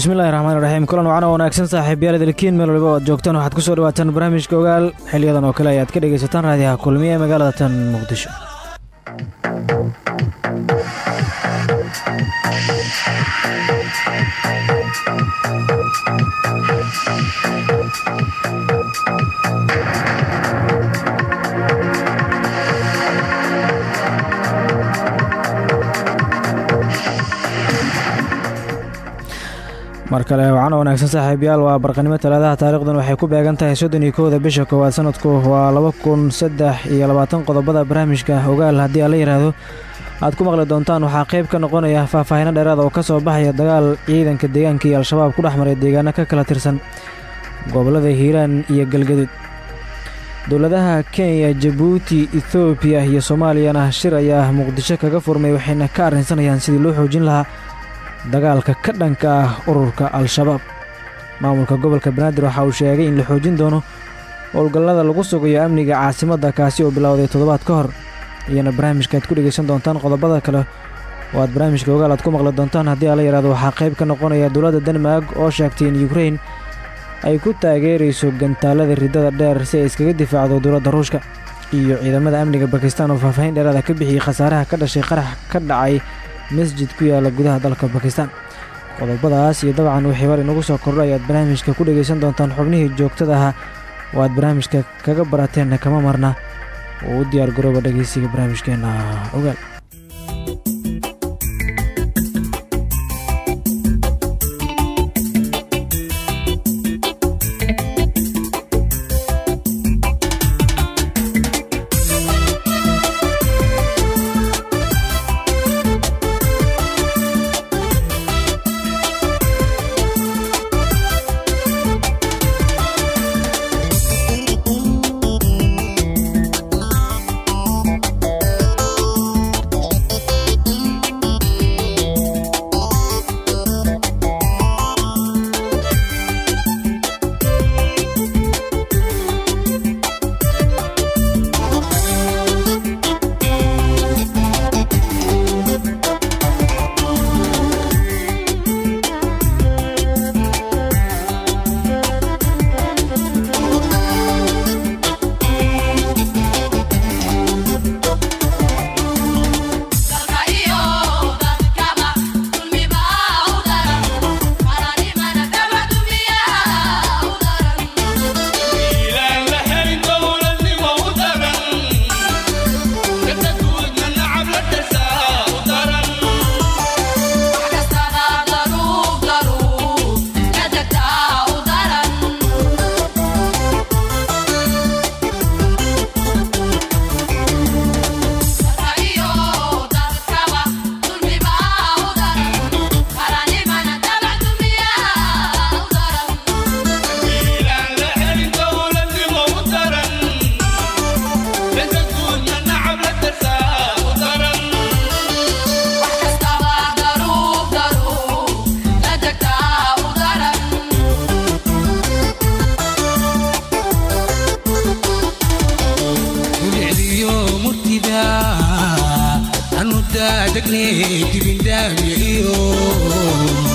bismillahi raxmaan kulan wacan oo wanaagsan saaxiibayaal idilkiin meel waliba oad joogtaan waxaad ku soo dhawaataan barnaamijka ogaal. Xiliyadan oo kale ayaad ka dhegaysataan raadiyaha kulmiye ee magaalada tan muqdisho kale wacan wanaagsan saaxiibayaal waa barqanimo talaadaha taarikhdan waxay ku beegan tahay soddon iyo kowda bisha koowaad. Sanadku waa laba kun saddex iyo labaatan qodobada barnaamijka ogaal. Haddii aan la yidhaahdo aad ku maqli doontaan waxaa qayb ka noqonaya faahfaahino dheeraada oo ka soo baxaya dagaal ciidanka deegaanka iyo al-shabaab ku dhex maray deegaano ka kala tirsan gobollada hiiraan iyo galgaduud. Dowladaha kenya jabuuti ethoobiya iyo soomaaliyana shir ayaa muqdisho kaga furmay waxayna ka arrinsanayaan sidii loo xoojin lahaa dagaalka ka dhanka ah ururka al-shabaab. Maamulka gobolka banaadir waxa uu sheegay in la xoojin doono howlgallada lagu sugayo amniga caasimadda kaasi oo bilowday toddobaad ka hor iyana barnaamijka aad ku dhegaysan doontaan qodobada kale. Oo aad barnaamijka ogaal aad ku maqli doontaan haddii aan la yidhahdo waxaa qayb ka noqonaya dowladda denmark oo sheegtay in yukrain ay ku taageerayso gantaalada riddada dheer si ay iskaga difaacdo dowladda ruushka. Iyo ciidamada amniga bakistan oo faahfaahin dheeraada ka bixiyey khasaaraha ka dhashay qarax ka dhacay masjid ku yaalla gudaha dalka bakistan qodobadaas iyo dabcan wixii war inagu soo kordho ayaad barnaamijka ku dhegaysan doontaan xubnihii joogtada ahaa. Oo aad barnaamijka kaga barateenna kama marna. Oo u diyaar garooba dhegaysiga barnaamijkeenna ogaal Kala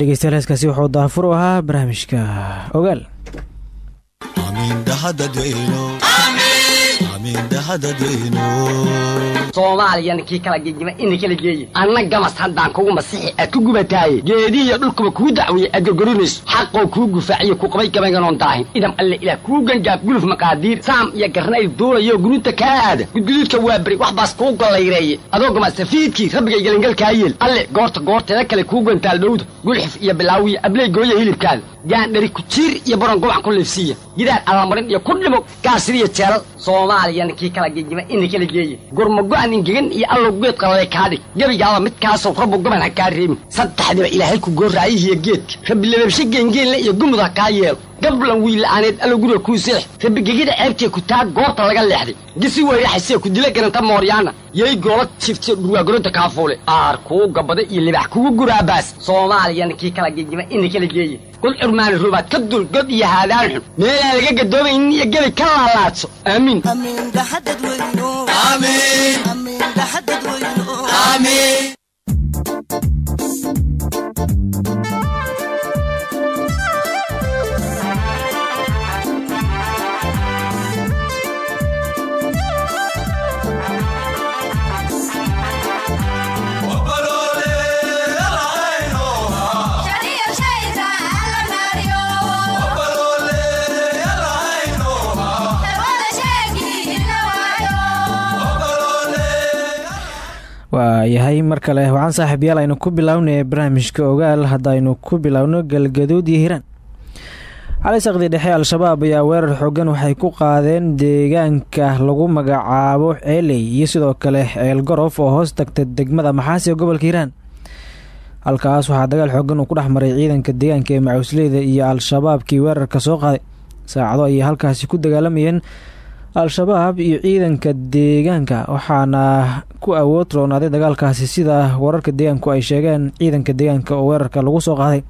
dhegeystayaal heeskaasi wuxuu daafur u ahaa barnaamijka ogaal soomaaliya ninkii kala gegima ina kala geeyi anna gamas haddaan kugu masixi aad ku gubataaye geedihiyo dhulkuba kuu dacwiye aad gorgorinayso xaqoo kuu gufaaciyo ku qabay gabaynganoon daahin idam alle ilaah kuu gangaaf guluf maqaadiir saam iyo garnayl duulayo guruuta kaa aada gudguduudka waa beri wax baas kuu gollayreeye adoo gamasafiidkii rabbigay gelingalkaa yeel alle goorta goorteeda kale kuu gantaal dhowda gulxif iyo bilaawiya abley gooya hilibkaada gaandhari kujiir iyo baron gobac ku liifsiiya gidaar allamarin iyo ku dhimo gaasiriyo jeelal soomaaliya ninkii kala gegima ina kala geeyi. Gurmago-an ingegan iyo allow geed qalale kaadhig gebigaaba midkaasow rabbu goban ha kaa reebin saddexdiba ilaahay ku goorraayihiyo geedka. Rabbi lababshe geengeenle iyo gumud ha kaa yeelo gablan wiilla'aaneed allow guriga kuu seex. Rabbi gegida ceebtee ku taa goorta laga leexday. Gisi weyraxasee ku dila garanta mooryaana yay goola jiftiyo dhurwaagoronta kaafuule aar kuu gabada iyo libax kugu guraabaas soomaaliya ninkii kala gegima ina kala geeyi. Kul curmaani rubaad ka dul god iyo haadaan xun. Meelaan laga gadoomaynin iyo gebi ka laalaadso. Aamiin waayahay mar kale waxaan saaxiibyaal aynu ku bilownay barnaamijka ogaal. Haddaynu ku bilowno galgaduud iyo hiiraan saqdi dhexe al-shabaab ayaa weerar xoogan waxay ku qaadeen deegaanka lagu magacaabo ceeley iyo sidoo kale ceel gorof oo hoos tagta degmada maxaasi ee gobolka hiiraan. Halkaas waxaa dagaal xoogan uu ku dhex maray ciidanka deegaanka ee macuusleyda iyo al-shabaabkii weerarka soo qaaday. Saacado ayay halkaasi ku dagaalamayeen al-shabaab iyo ciidanka deegaanka waxaana ku awood roonaaday dagaalkaasi sida wararka deegaanku ay sheegeen ciidanka deegaanka oo weerarka lagu soo qaaday.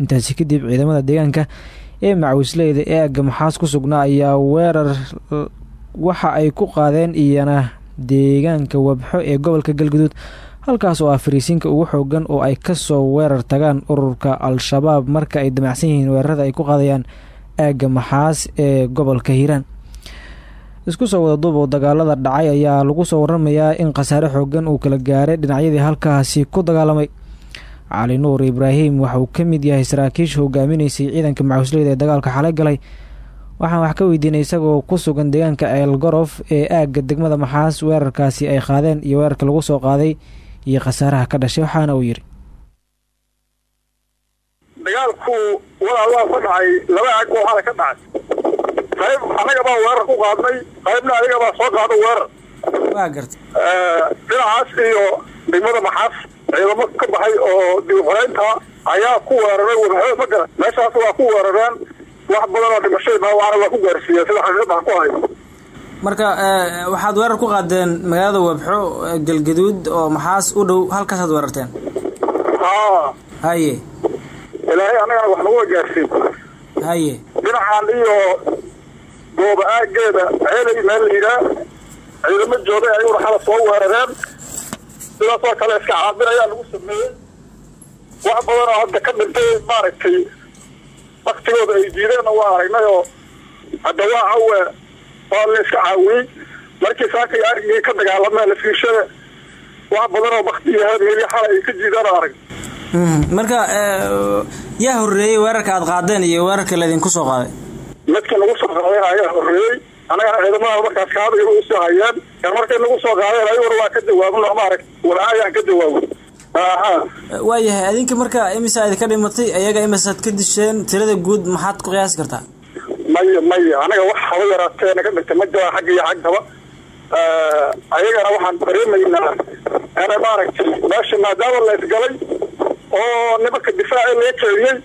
Intaasi kadib ciidamada deegaanka ee macawisleyda ee aga maxaas ku sugnaa ayaa weerar waxa ay ku qaadeen iyana deegaanka wabxo ee gobolka galguduud halkaas oo ah fariisiinka ugu xoogan oo ay ka soo weerar tagaan ururka al-shabaab marka ay damacsan yihiin weerarada ay ku qaadayaan aaga maxaas ee gobolka hiiraan isku soo wada duub oo dagaalada dhacay ayaa lagu soo waramayaa in khasaare xoogan uu kala gaaray dhinacyadii halkaasi ku dagaalamay. Cali nuur ibraahim waxa ka mid yahay saraakiisha hogaaminaysay ciidanka macuusleyda ee dagaalka xalay galay. Waxaan wax ka weydiinay isagoo ku sugan deegaanka ceel gorof ee aagga degmada maxaas weerarkaasi ay qaadeen iyo weerarka lagu soo qaaday iyo khasaaraha ka dhashay waxaana uu yidhi. Dagaalku walaalaa ka dhacay laba aag oo xala ka dhacay qayb anaga baa weerar ku qaadnay qaybna adiga baa soo qaada weerar waa garta. Dhinacaas iyo degmada maxaas ciidamo ka baxay oo dib xoreynta ayaa ku weeraray wadaxo ma garan meeshaas waa ku weerareen wax badan oo dhimashay dhaawacna waa ku gaarsiiyeen sida xaqiiqada ku hayo marka waxaad weerar ku qaadeen magaalada wabxo galgaduud oo maxaas u dhow halkaasaad weerarteen? Haa. Haye ilaahay anagana wax nagu gaarsiin haye dhinacan iyo gooba aageeda ceelay meel la yidhaa ciidamo joogay ayuuna xala soo weerareen sidaasoo kale iska caabin ayaa lagu sameeyey. Wax badan oo hadda ka dhintay maaragtay waktigooda ay diideenna waa aragnay oo hadda waa cawe waa la iska caawiyey. Markii saakay arigii ka dagaalameen fiishada wax badan oo bakti yahay mili xala ay ka jiidaan arag. Marka yaa horeeyey weerarka aad qaadeen iyo weerarka laydinku soo qaaday midkii nagu soo qaadeen ayaa horreeyey annagana ciidamada markaas kaadayba u soo hayeen kan markay nagu soo qaadeen ayaguna waa ka jawaabno maaragt walaa ayaan ka jawaabo aha. Waayahay adinka marka imisa idinka dhimatay ayaga imisaad ka disheen tirada guud maxaad ku qiyaasi kartaa? Maya maya anaga wax haba yaraatee naga dhintay ma jira xagga iyo xaggaba ayagana waxaan dareemaynaa ina maaragtay meesha maadaama la isgalay oo nimanka difaaci laga keediyey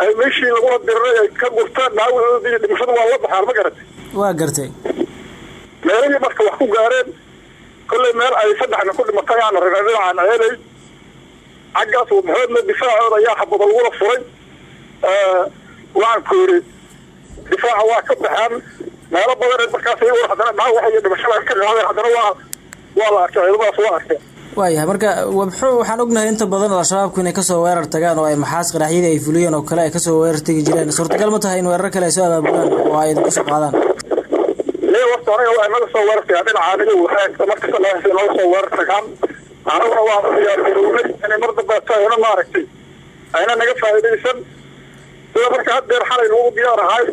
ay meeshii lagula diriray ay ka gurtaan dhaawacoodii dhimashada waa la baxaan ma garatay waa gartay. Meelihii marka wax ku gaareen kollay meel ay saddexna ku dhimatay aan aragnay dhinacaan ceelay xaggaas maxoodna difaacooda ayaa xabada lagula furay. Waxaan ku yidhi difaaca waa ka baxaan meelo badan markaas iyagu haddana dhaawac iyo dhimashada ka qaadeen haddana waa waa la arkay ciidamadaas waa arkeen waayahay marka wabxo waxaan ognahay inta badan al-shabaabku inay ka soo weerar tagaan oo ay maxaas qaraxyadii ay fuliyeen oo kale ay ka soo weerar tegi jireen. Suurtagal ma tahay in weerar kale ay soo abaabulaan oo ay idinku soo qaadaan? Naga soo weerar tagaan dhinaca aniga waxay markasta naga soo weerar tagaan anaguna waa diyaargarownay inay mar dambeeto ayna maaragtay ayna naga faa'iidaysan. Sida marka haddeer xalay lagu diyaar ahay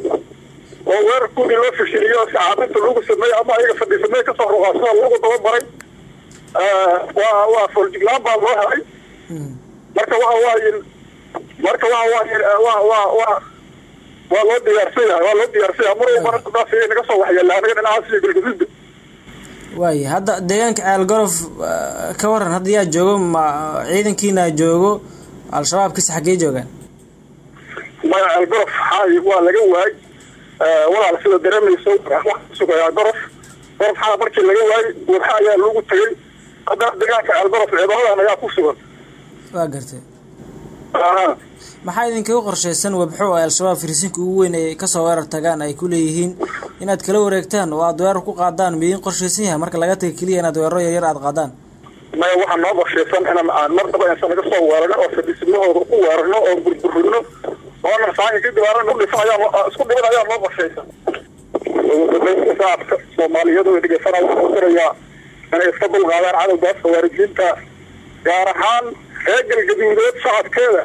oo weerarkoodii loo fishiliyo sacaabinta lagu sameeyey ama ayaga fadhiisamey ka soo ruqaasada lagu dababaray waa waa foljiglaan baa loo helay. Marka waxa waaye marka waxa waaye waa waa waa waa loo diyaarsan yahay waa loo diyaarsan yahay mar walbana daddaas ayay naga soo waxyeelaa anaga dhinacaas iyo galgaduudda waaya hadda deegaanka ceelgorof ka waran hadda yaa joogo ma ciidankiina joogo al-shabaabkiisa xaggee joogaan? Maya ceelgorof xaay waa laga waay walaal sida dareemayso wax sugayaa gorof. Gorof xaa markii laga waayey wabxa ayaa loogu tegey haddana deegaanka ceelgorof ciidamadan ayaa ku sugan. Waa gartay. Maxaa idinkaga qorshaysan wabxo ay al-shabaab firisinka ugu weyn ay ka soo weerar tagaan ay ku leeyihiin? Inaad kala wareegtaan oo aad weerar ku qaadaan midiin qorshaysan yahay? Marka laga taga keliya inaad weeraro yaryar aad qaadaan. Maya waxaa noo qorshaysan inaan aan mar daba insan naga soo weerarno oo fadhiisimahooda ku weerarno oo burburino oona saanka kadib aanan udhifa ayaa isku dhiban ayaa noo qorshaysan shacabka soomaaliyeed inay iska dulqaadaan cadowgaas khawaarijiinta gaar ahaan reer galgaduudeed shacabkeeda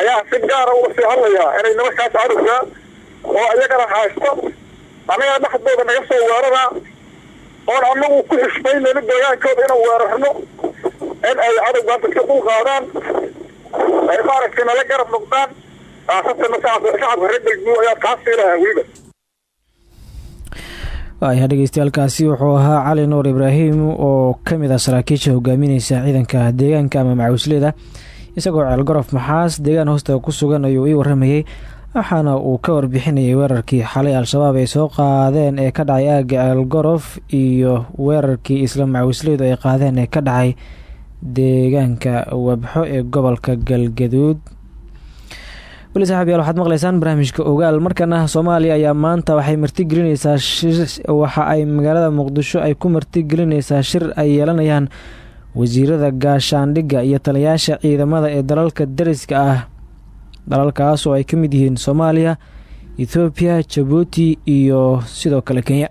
ayaa si gaara uga sii hadlayaa inay nimankaas cadowga oo iyagana haysto. Annaga dhexdooda naga soo weeraraa oon anagu ku xishmaynayno deegaankooda inaan weerarno in ay cadowgaas iska dulqaadaan ay maaragtay nala garab noqdaan. Aasatana shacabka reer galgaduud ayaa kaa siinayaa weliba waaya dhegeystayaaalkaasi wuxuu ahaa cali nuur ibraahim oo ka mid ah saraakiisha hogaamineysa ciidanka deegaanka ama macawisleyda isagoo ceelgorof maxaas deegaan hoosta ku sugan ayuu ii waramayey waxaana uu ka warbixinayay weerarkii xalay al-shabaab ay soo qaadeen ee ka dhacay aagga ceelgorof iyo weerarkii isla macawisleydu ay qaadeen ee ka dhacay deegaanka wabxo ee gobolka galgaduud weli saxaabiyaal waxaad maqleysaan barnaamijka ogaal. Markana soomaaliya ayaa maanta waxay martigelineysaa waxa ay magaalada muqdisho ay ku martigelineysaa shir ay yeelanayaan wasiirada gaashaandhigga iyo taliyaasha ciidamada ee dalalka dariska ah. Dalalkaas oo ay ka mid yihiin soomaaliya ethoobiya jabuuti iyo sidoo kale kenya.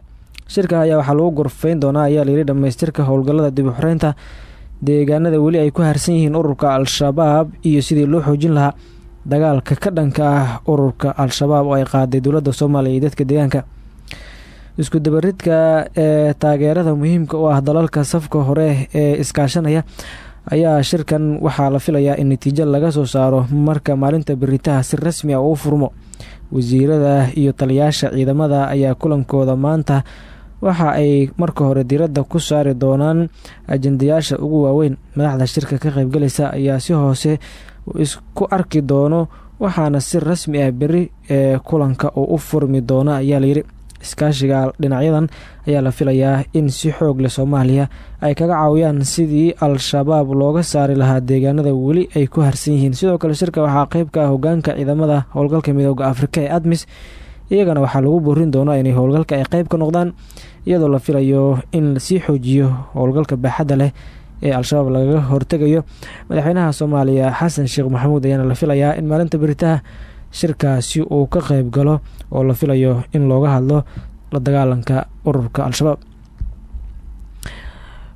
Shirka ayaa waxaa lagu gorfeyn doonaa ayaa layidhi dhammaystirka howlgallada dib u xoreynta deegaanada weli ay ku harsan yihiin ururka al-shabaab iyo sidii loo xoojin lahaa dagaalka ka dhanka ah ururka al-shabaab oo ay qaaday dowladda soomaaliya iyo dadka deegaanka. Isku dabaridka ee taageerada muhiimka u ah dalalka safka hore ee iskaashanaya ayaa shirkan waxaa la filayaa in natiijo laga soo saaro marka maalinta beritaha si rasmi ah uu furmo. Wasiirada iyo taliyaasha ciidamada ayaa kulankooda maanta waxa ay marka hore diiradda ku saari doonaan ajendayaasha ugu waaweyn. Madaxda shirka ka qaybgalaysa ayaa si hoose isku arki doono waxaana si rasmi ah beri ee kulanka uu u furmi doono ayaa layidhi iskaashiga dhinacyadan ayaa la filayaa in si xoog leh soomaaliya ay kaga caawiyaan sidii al-shabaab looga saari lahaa deegaanada weli ay ku harsan yihiin. Sidoo kale shirka waxaa qeyb ka ah hogaanka ciidamada howlgalka midooda afrika ee admis. Iyagana waxaa lagu borin doonaa inay howlgalka ay qeyb ka noqdaan iyadoo la filayo in la sii xoojiyo howlgalka baaxadda leh ee al-shabaab lagaga hortegayo. Madaxweynaha soomaaliya xasan sheekh maxamuud ayaana la filayaa in maalinta beritaha shirkaasi uu ka qeyb galo oo la filayo in looga hadlo la dagaalanka ururka al-shabaab.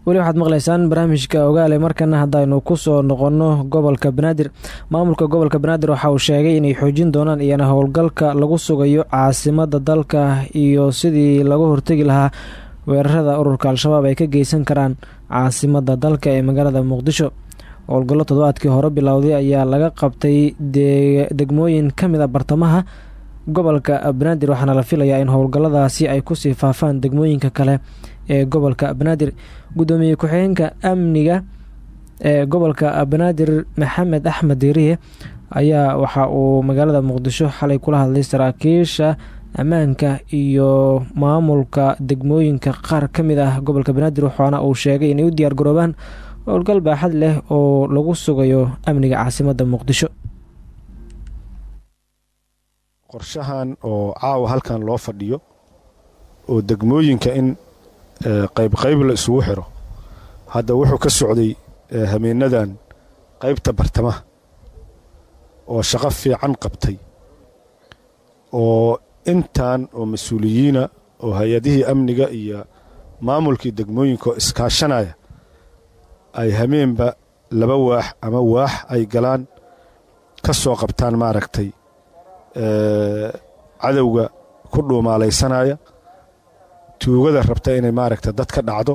Weli waxaad maqlaysaan barnaamijka ogaale markana haddaynu ku soo noqonno gobolka banaadir. Maamulka gobolka banaadir waxa uu sheegay inay xoojin doonaan iyana howlgalka lagu sugayo caasimada dalka iyo sidii laga hortegi lahaa weerarada ururka al-shabaab ay ka geysan karaan caasimada dalka ee magaalada muqdisho. Howlgallo toddobaadkii hore bilowday ayaa laga qabtay degmooyin ka mid a bartamaha gobolka banaadir waxaana la filayaa in howlgalladaasi ay ku sii faafaan degmooyinka kale ee gobolka banaadir. Guddoomiye ku-xigeenka amniga ee gobolka banaadir maxamed axmed diiriye ayaa waxa uu magaalada muqdisho xalay kula hadlay saraakiisha ammaanka iyo maamulka degmooyinka qaar ka mid ah gobolka banaadir waxaana uu sheegay inay u diyaar garoobaan howlgal baaxad leh oo lagu sugayo amniga caasimadda muqdisho. Qorshahan oo caawa halkan loo fadhiyo oo degmooyinka in qaybqayb la isugu xiro hadda wuxuu ka socday hameenadan qaybta bartamaha oo shaqo fiican qabtay oo intan oo mas'uuliyiina oo hay'adihii amniga iyo maamulkii degmooyinka oo iskaashanaya ay hameenba laba waax ama waax ay galaan ka soo qabtaan maaragtay cadowga ku dhuumaalaysanaya tuugada rabta inay maaragta dad ka dhacdo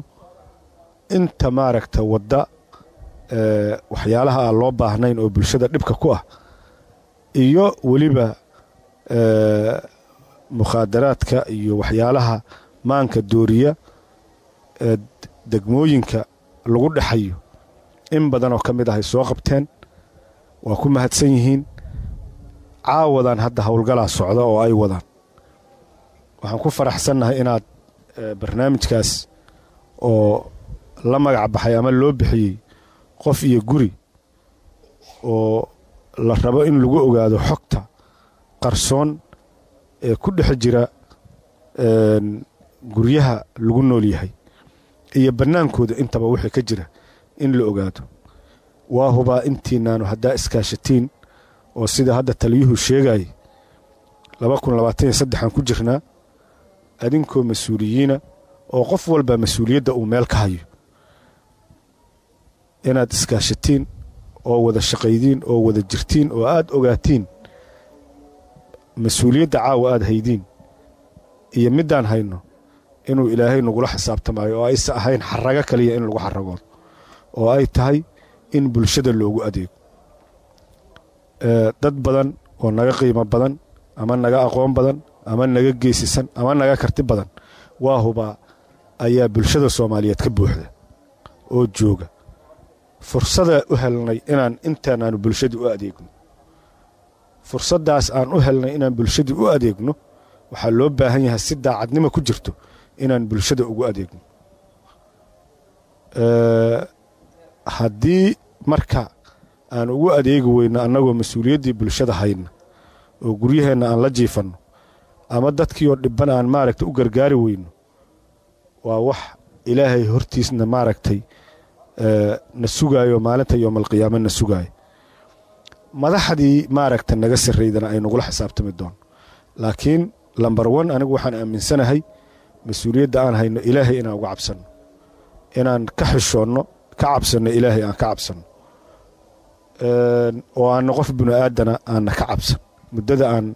inta maaragta wadda waxyaalaha aan loo baahnayn oo bulshada dhibka ku ah iyo weliba mukhaadaraadka iyo waxyaalaha maanka dooriya ee degmooyinka lagu dhexayo in badan oo ka mid ah ay soo qabteen waa ku mahadsan yihiin caawadan hadda howlgalaa socda oo ay wadaan. Waxaan ku faraxsannahay inaad barnaamijkaas oo la magac baxay ama loo bixiyey qof iyo guri oo la rabo in lagu ogaado xogta qarsoon ee ku dhex jira guryaha lagu nool yahay iyo bannaankooda intaba wixii ka jira in la ogaado waa hubaa intiinaanu haddaa iskaashatiin oo sida hadda taliyuhu sheegayay laba kun labaataniyo saddexaan ku jirnaa adinkoo mas'uuliyiina oo qof walba mas'uuliyadda uu meel ka hayo. Inaad iskaashatiin oo wada shaqaydiin oo wada jirtiin oo aad ogaatiin mas'uuliyadda caawa aad haydiin iyo middaan hayno inuu ilaahay nagula xisaabtamayo oo aysa ahayn xarago kaliya in lagu xaragoodo oo ay tahay in bulshada loogu adeego. Dad badan oo naga qiimo badan ama naga aqoon badan ama naga geesisan ama naga karti badan waa hubaa ayaa bulshada soomaaliyeed ka buuxda oo jooga. Fursadaa u helnay inaan intaanaanu bulshadii u adeegno fursaddaas aan u helnay inaan bulshadii u adeegno waxaa loo baahan yahay si daacadnimo ku jirto inaan bulshada ugu adeegno. Haddii marka aan ugu adeegi weyno annagoo mas'uuliyaddii bulshada hayna oo guryaheenna aan la jiifanno ama dadkii oo dhibban aan maaragtay u gargaari weyno waa wax ilaahay hortiisna maaragtay na sugaayo maalinta yoomalqiyaame na sugaayo madaxdii maaragta naga sarraydana ay nagula xisaabtami doono laakiin lambar wan anigu waxaan aaminsanahay mas'uuliyadda aan hayno ilaahay inaan uga cabsanno. Inaan ka xishoonno ka cabsanno ilaahay aan ka cabsanno. Oo aanna qof binu aadana aanna ka cabsan. Muddada aan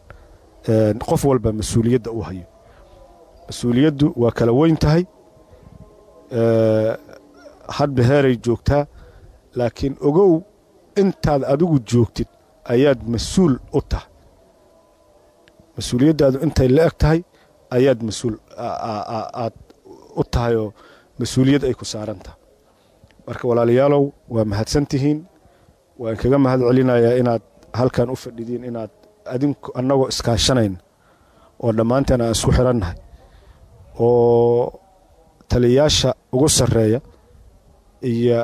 qof walba mas'uuliyadda u hayo. Mas'uuliyaddu waa kala weyn tahay. Hadba heeray joogtaa laakiin ogow intaad adigu joogtid ayaad mas'uul u tahay. Mas'uuliyaddaadu intay la eg tahay ayaad mas'uul aad u tahay oo mas'uuliyad ay ku saaran tahay. Marka walaalayaalow waa mahadsan tihiin. Waan kaga mahad celinayaa inaad halkan u fadhidiin inaad adinku annagoo iskaashanayna oo dhammaanteen aan isku xirannahay. Oo taliyayaasha ugu sarreeya iyo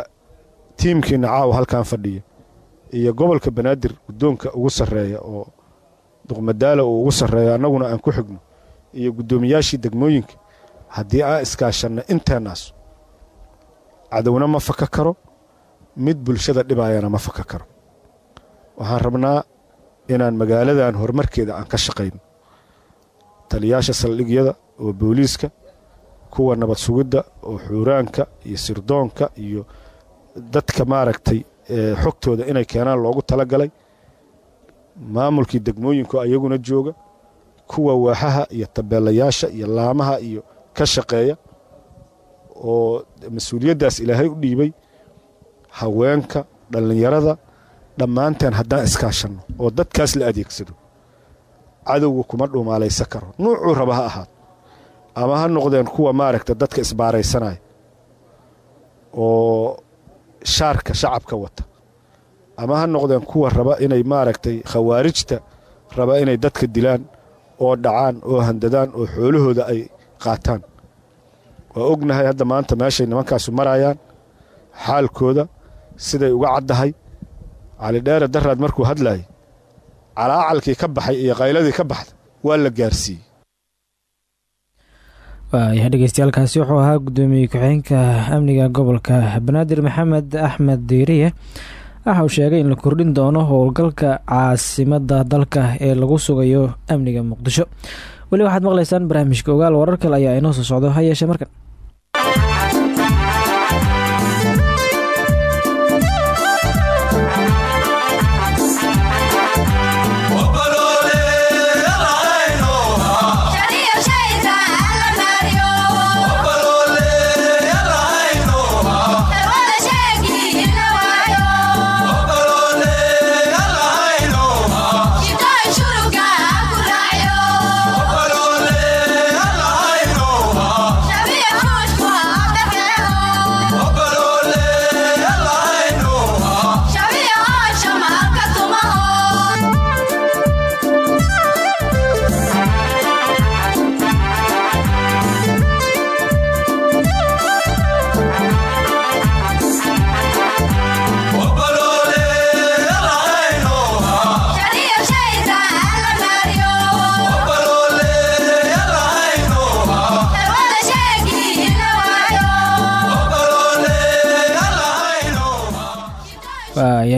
tiimkiina caawa halkan fadhiya iyo gobolka banaadir guddoonka ugu sarreeya oo duqmadaala uu ugu sarreeya annaguna aan ku xigno iyo guddoomiyaashii degmooyinka haddii aan iskaashanna inteennaas cadowna ma faka karo mid bulshada dhibaayana ma faka karo. Waxaan rabnaa inaan magaaladan horumarkeeda aan ka shaqayno. Taliyaasha saldhigyada oo booliiska kuwa nabad sugidda oo xuuraanka iyo sirdoonka iyo dadka maaragtay xogtooda inay keenaan loogu talagalay. Maamulkii degmooyinku ayaguna jooga kuwa waaxaha iyo tabeelayaasha iyo laamaha iyo ka shaqeeya oo mas'uuliyaddaas ilaahay u dhiibay haweenka dhallinyarada dhammaanteen haddaan iskaashanno oo dadkaas la adeegsado. Cadowga kuma dhumaalaysa karo. Nuucuu raba ha ahaad. Ama ha noqdeen kuwa maaragta dadka isbaaraysanaya oo shaarka shacabka wata. Ama ha noqdeen kuwa raba inay maaragtay khawaarijta raba inay dadka dilaan oo dhacaan oo handadaan oo xoolahooda ay qaataan. Waa ognahay hadda maanta meeshay nimankaasu marayaan xaalkooda siday uga caddahay. Calidheere daraad markuu hadlayay calaacalkii ka baxay iyo qayladii ka baxda waa la gaarsiiyey waayahay dhegeystayaaalkaasi wuxuu ahaa guddoomiye ku-xigeenka amniga gobolka banaadir maxamed axmed diiriye. Waxa sheegay in la kordhin doono howlgalka caasimadda dalka ee lagu sugayo amniga muqdisho. Weli waxaad maqlaysaan barnaamijka ogaal warar kale ayaa inoo soo socdo ha yeeshee markan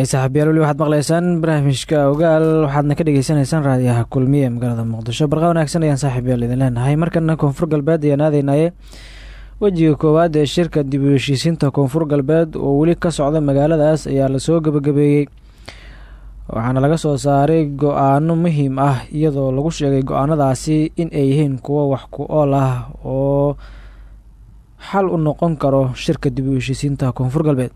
waayahay saaxiibyaal weli waxaad maqlaysaan barnaamijka ogaal. Waxaadna ka dhegeysaneysaan raadiyaha kulmiye magaalada muqdisho. Barqa wanaagsan ayaan saaxiibyaal idin leenahay. Markana koonfur galbeed ayaan aadeynaye. Wejiga koowaad ee shirka dib u heshiisiinta koonfur galbeed oo weli ka socda magaaladaas ayaa la soo gebagabeeyey waxaana laga soo saaray go'aano muhiim ah iyadoo lagu sheegay go'aanadaasi in ay yihiin kuwo wax ku ool ah oo xal u noqon karo shirka dib u heshiisiinta koonfur galbeed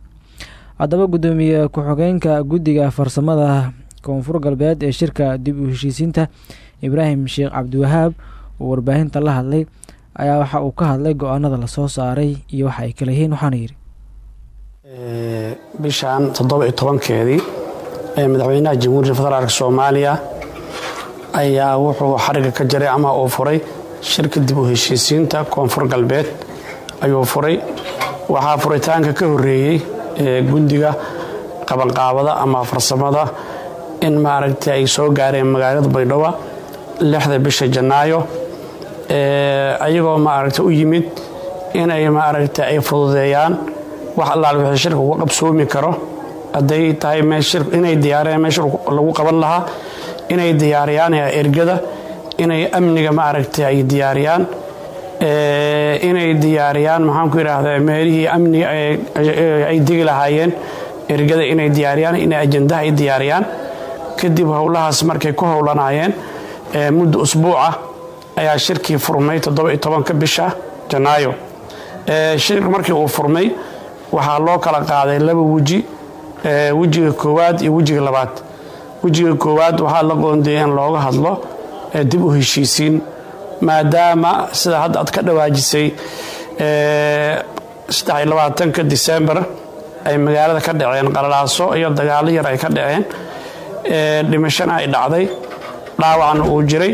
haddaba guddoomiye ku-xogeenka guddiga farsamada koonfur galbeed ee shirka dib u heshiisiinta ibraahim sheekh cabdiwahaab oo warbaahinta la hadlay ayaa waxa uu ka hadlay go'aanada la soo saaray iyo waxa ay kala yihiin waxaana yidhi. Bishan toddoba iyo tobankeedii ee madaxweynaha jamhuuriyadda federaalk soomaaliya ayaa wuxuu xariga ka jaray ama uu furay shirka dib u heshiisiinta koonfur galbeed. Ayuu furay waxaa furitaanka ka horeeyey gundiga qabanqaabada ama farsamada in maaragtay ay soo gaareen magaalada baydhabo lixda bisha janaayo ayagoo maaragta u yimid inay maaragta ay fududeeyaan wax allaal wixii shirka uga qabsoomi karo. Hadday tahay inay diyaariyaan meesha lagu qaban lahaa inay diyaariyaan ergada inay amniga maaragta ay diyaariyaan inay diyaariyaan maxaanku yidhaahdaa meelihii amniga ay degi lahaayeen ergada inay diyaariyaan inay ajandaha ay diyaariyaan. Kadib howlahaas markay ku howlanaayeen muddo usbuuca ayaa shirkii furmay toddoba-iyo tobanka bisha janaayo. Shir markii uu furmay waxaa loo kala qaaday laba weji wejiga koowaad iyo wejiga labaad. Wejiga koowaad waxaa la qoondeeyay in looga hadlo dib u heshiisiin maadaama sida hadda aad ka dhawaajisay ka disembar ay magaalada ka dhaceen qalalaaso iyo dagaalo yar ay ka dhaceen dhimashana ay dhacday dhaawacna uu jiray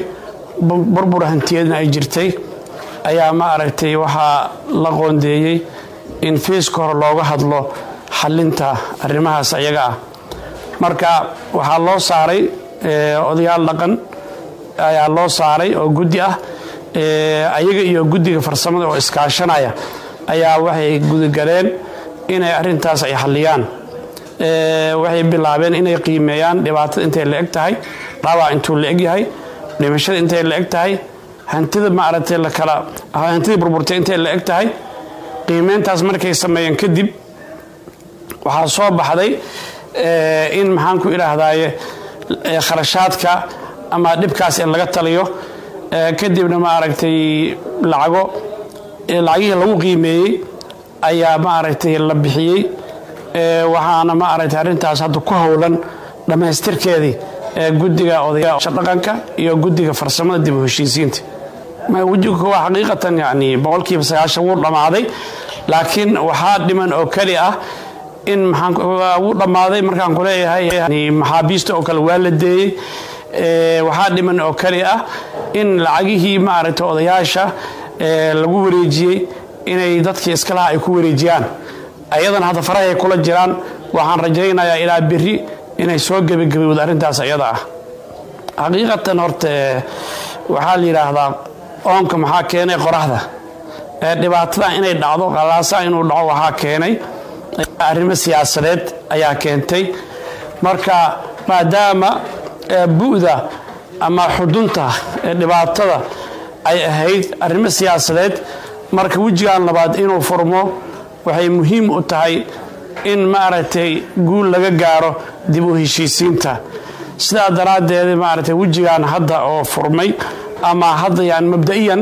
burbur hantiyadna ay jirtay. Ayaa ma aragtay waxaa la qoondeeyey in fiiska hore looga hadlo xalinta arrimahaas ayaga ah. Marka waxaa loo saaray odayaal dhaqan ayaa loo saaray oo guddi ah ayaga iyo guddiga farsamada oo iskaashanaya ayaa waxay gudagaleen inay arintaas ay xalliyaan. Waxay bilaabeen inay qiimeeyaan dhibaatada intay la eg tahay dhaawac intuu la eg yahay dhimashada intay la eg tahay hantida maaragtay lakala hantidii burburtay intay la eg tahay. Qiimeyntaas markay sameeyeen kadib waxaa soo baxday in maxaan ku idhaahdaaye kharashaadka ama dhibkaas in laga taliyo kadibna maaragtay lacago lacagihii lagu qiimeeyey ayaa maaragtay la bixiyey waxaana maaragtay arrintaas hadda ku howlan dhammaystirkeedii guddiga odayaasha dhaqanka iyo guddiga farsamada dib u heshiisiinta. Wejiga waa xaqiiqatan yani boqolkiiba sagaashan wuu dhammaaday laakiin waxaa dhiman oo keli ah in wuu dhammaaday markaan ku leeyahay maxaabiista oo kale waa la deeyey waxaa dhiman oo keli ah in lacagihii maaragtay odayaasha lagu wareejiyey inay dadkii iskalaha ay ku wareejiyaan. Ayadana hadda farahay kula jiraan waxaan rajaynayaa ilaa beri inay soo gebagabowdo arrintaas ayada ah. Xaqiiqatan horta waxaa la yidhaahdaa oonka maxaa keenay qoraxda dhibaatada inay dhacdo qalaasa inuu dhaco waxaa keenay arrimo siyaasadeed ayaa keentay. Marka maadaama bu'da ama xudunta dhibaatada ay ahayd arrimo siyaasadeed. Marka wejigan labaad inuu furmo waxay muhiim u tahay in maaragtay guul laga gaaro dib u heshiisiinta. Sidaa daraaddeed maaragtay wejigan hadda oo furmay ama hadda yani mabda'iyan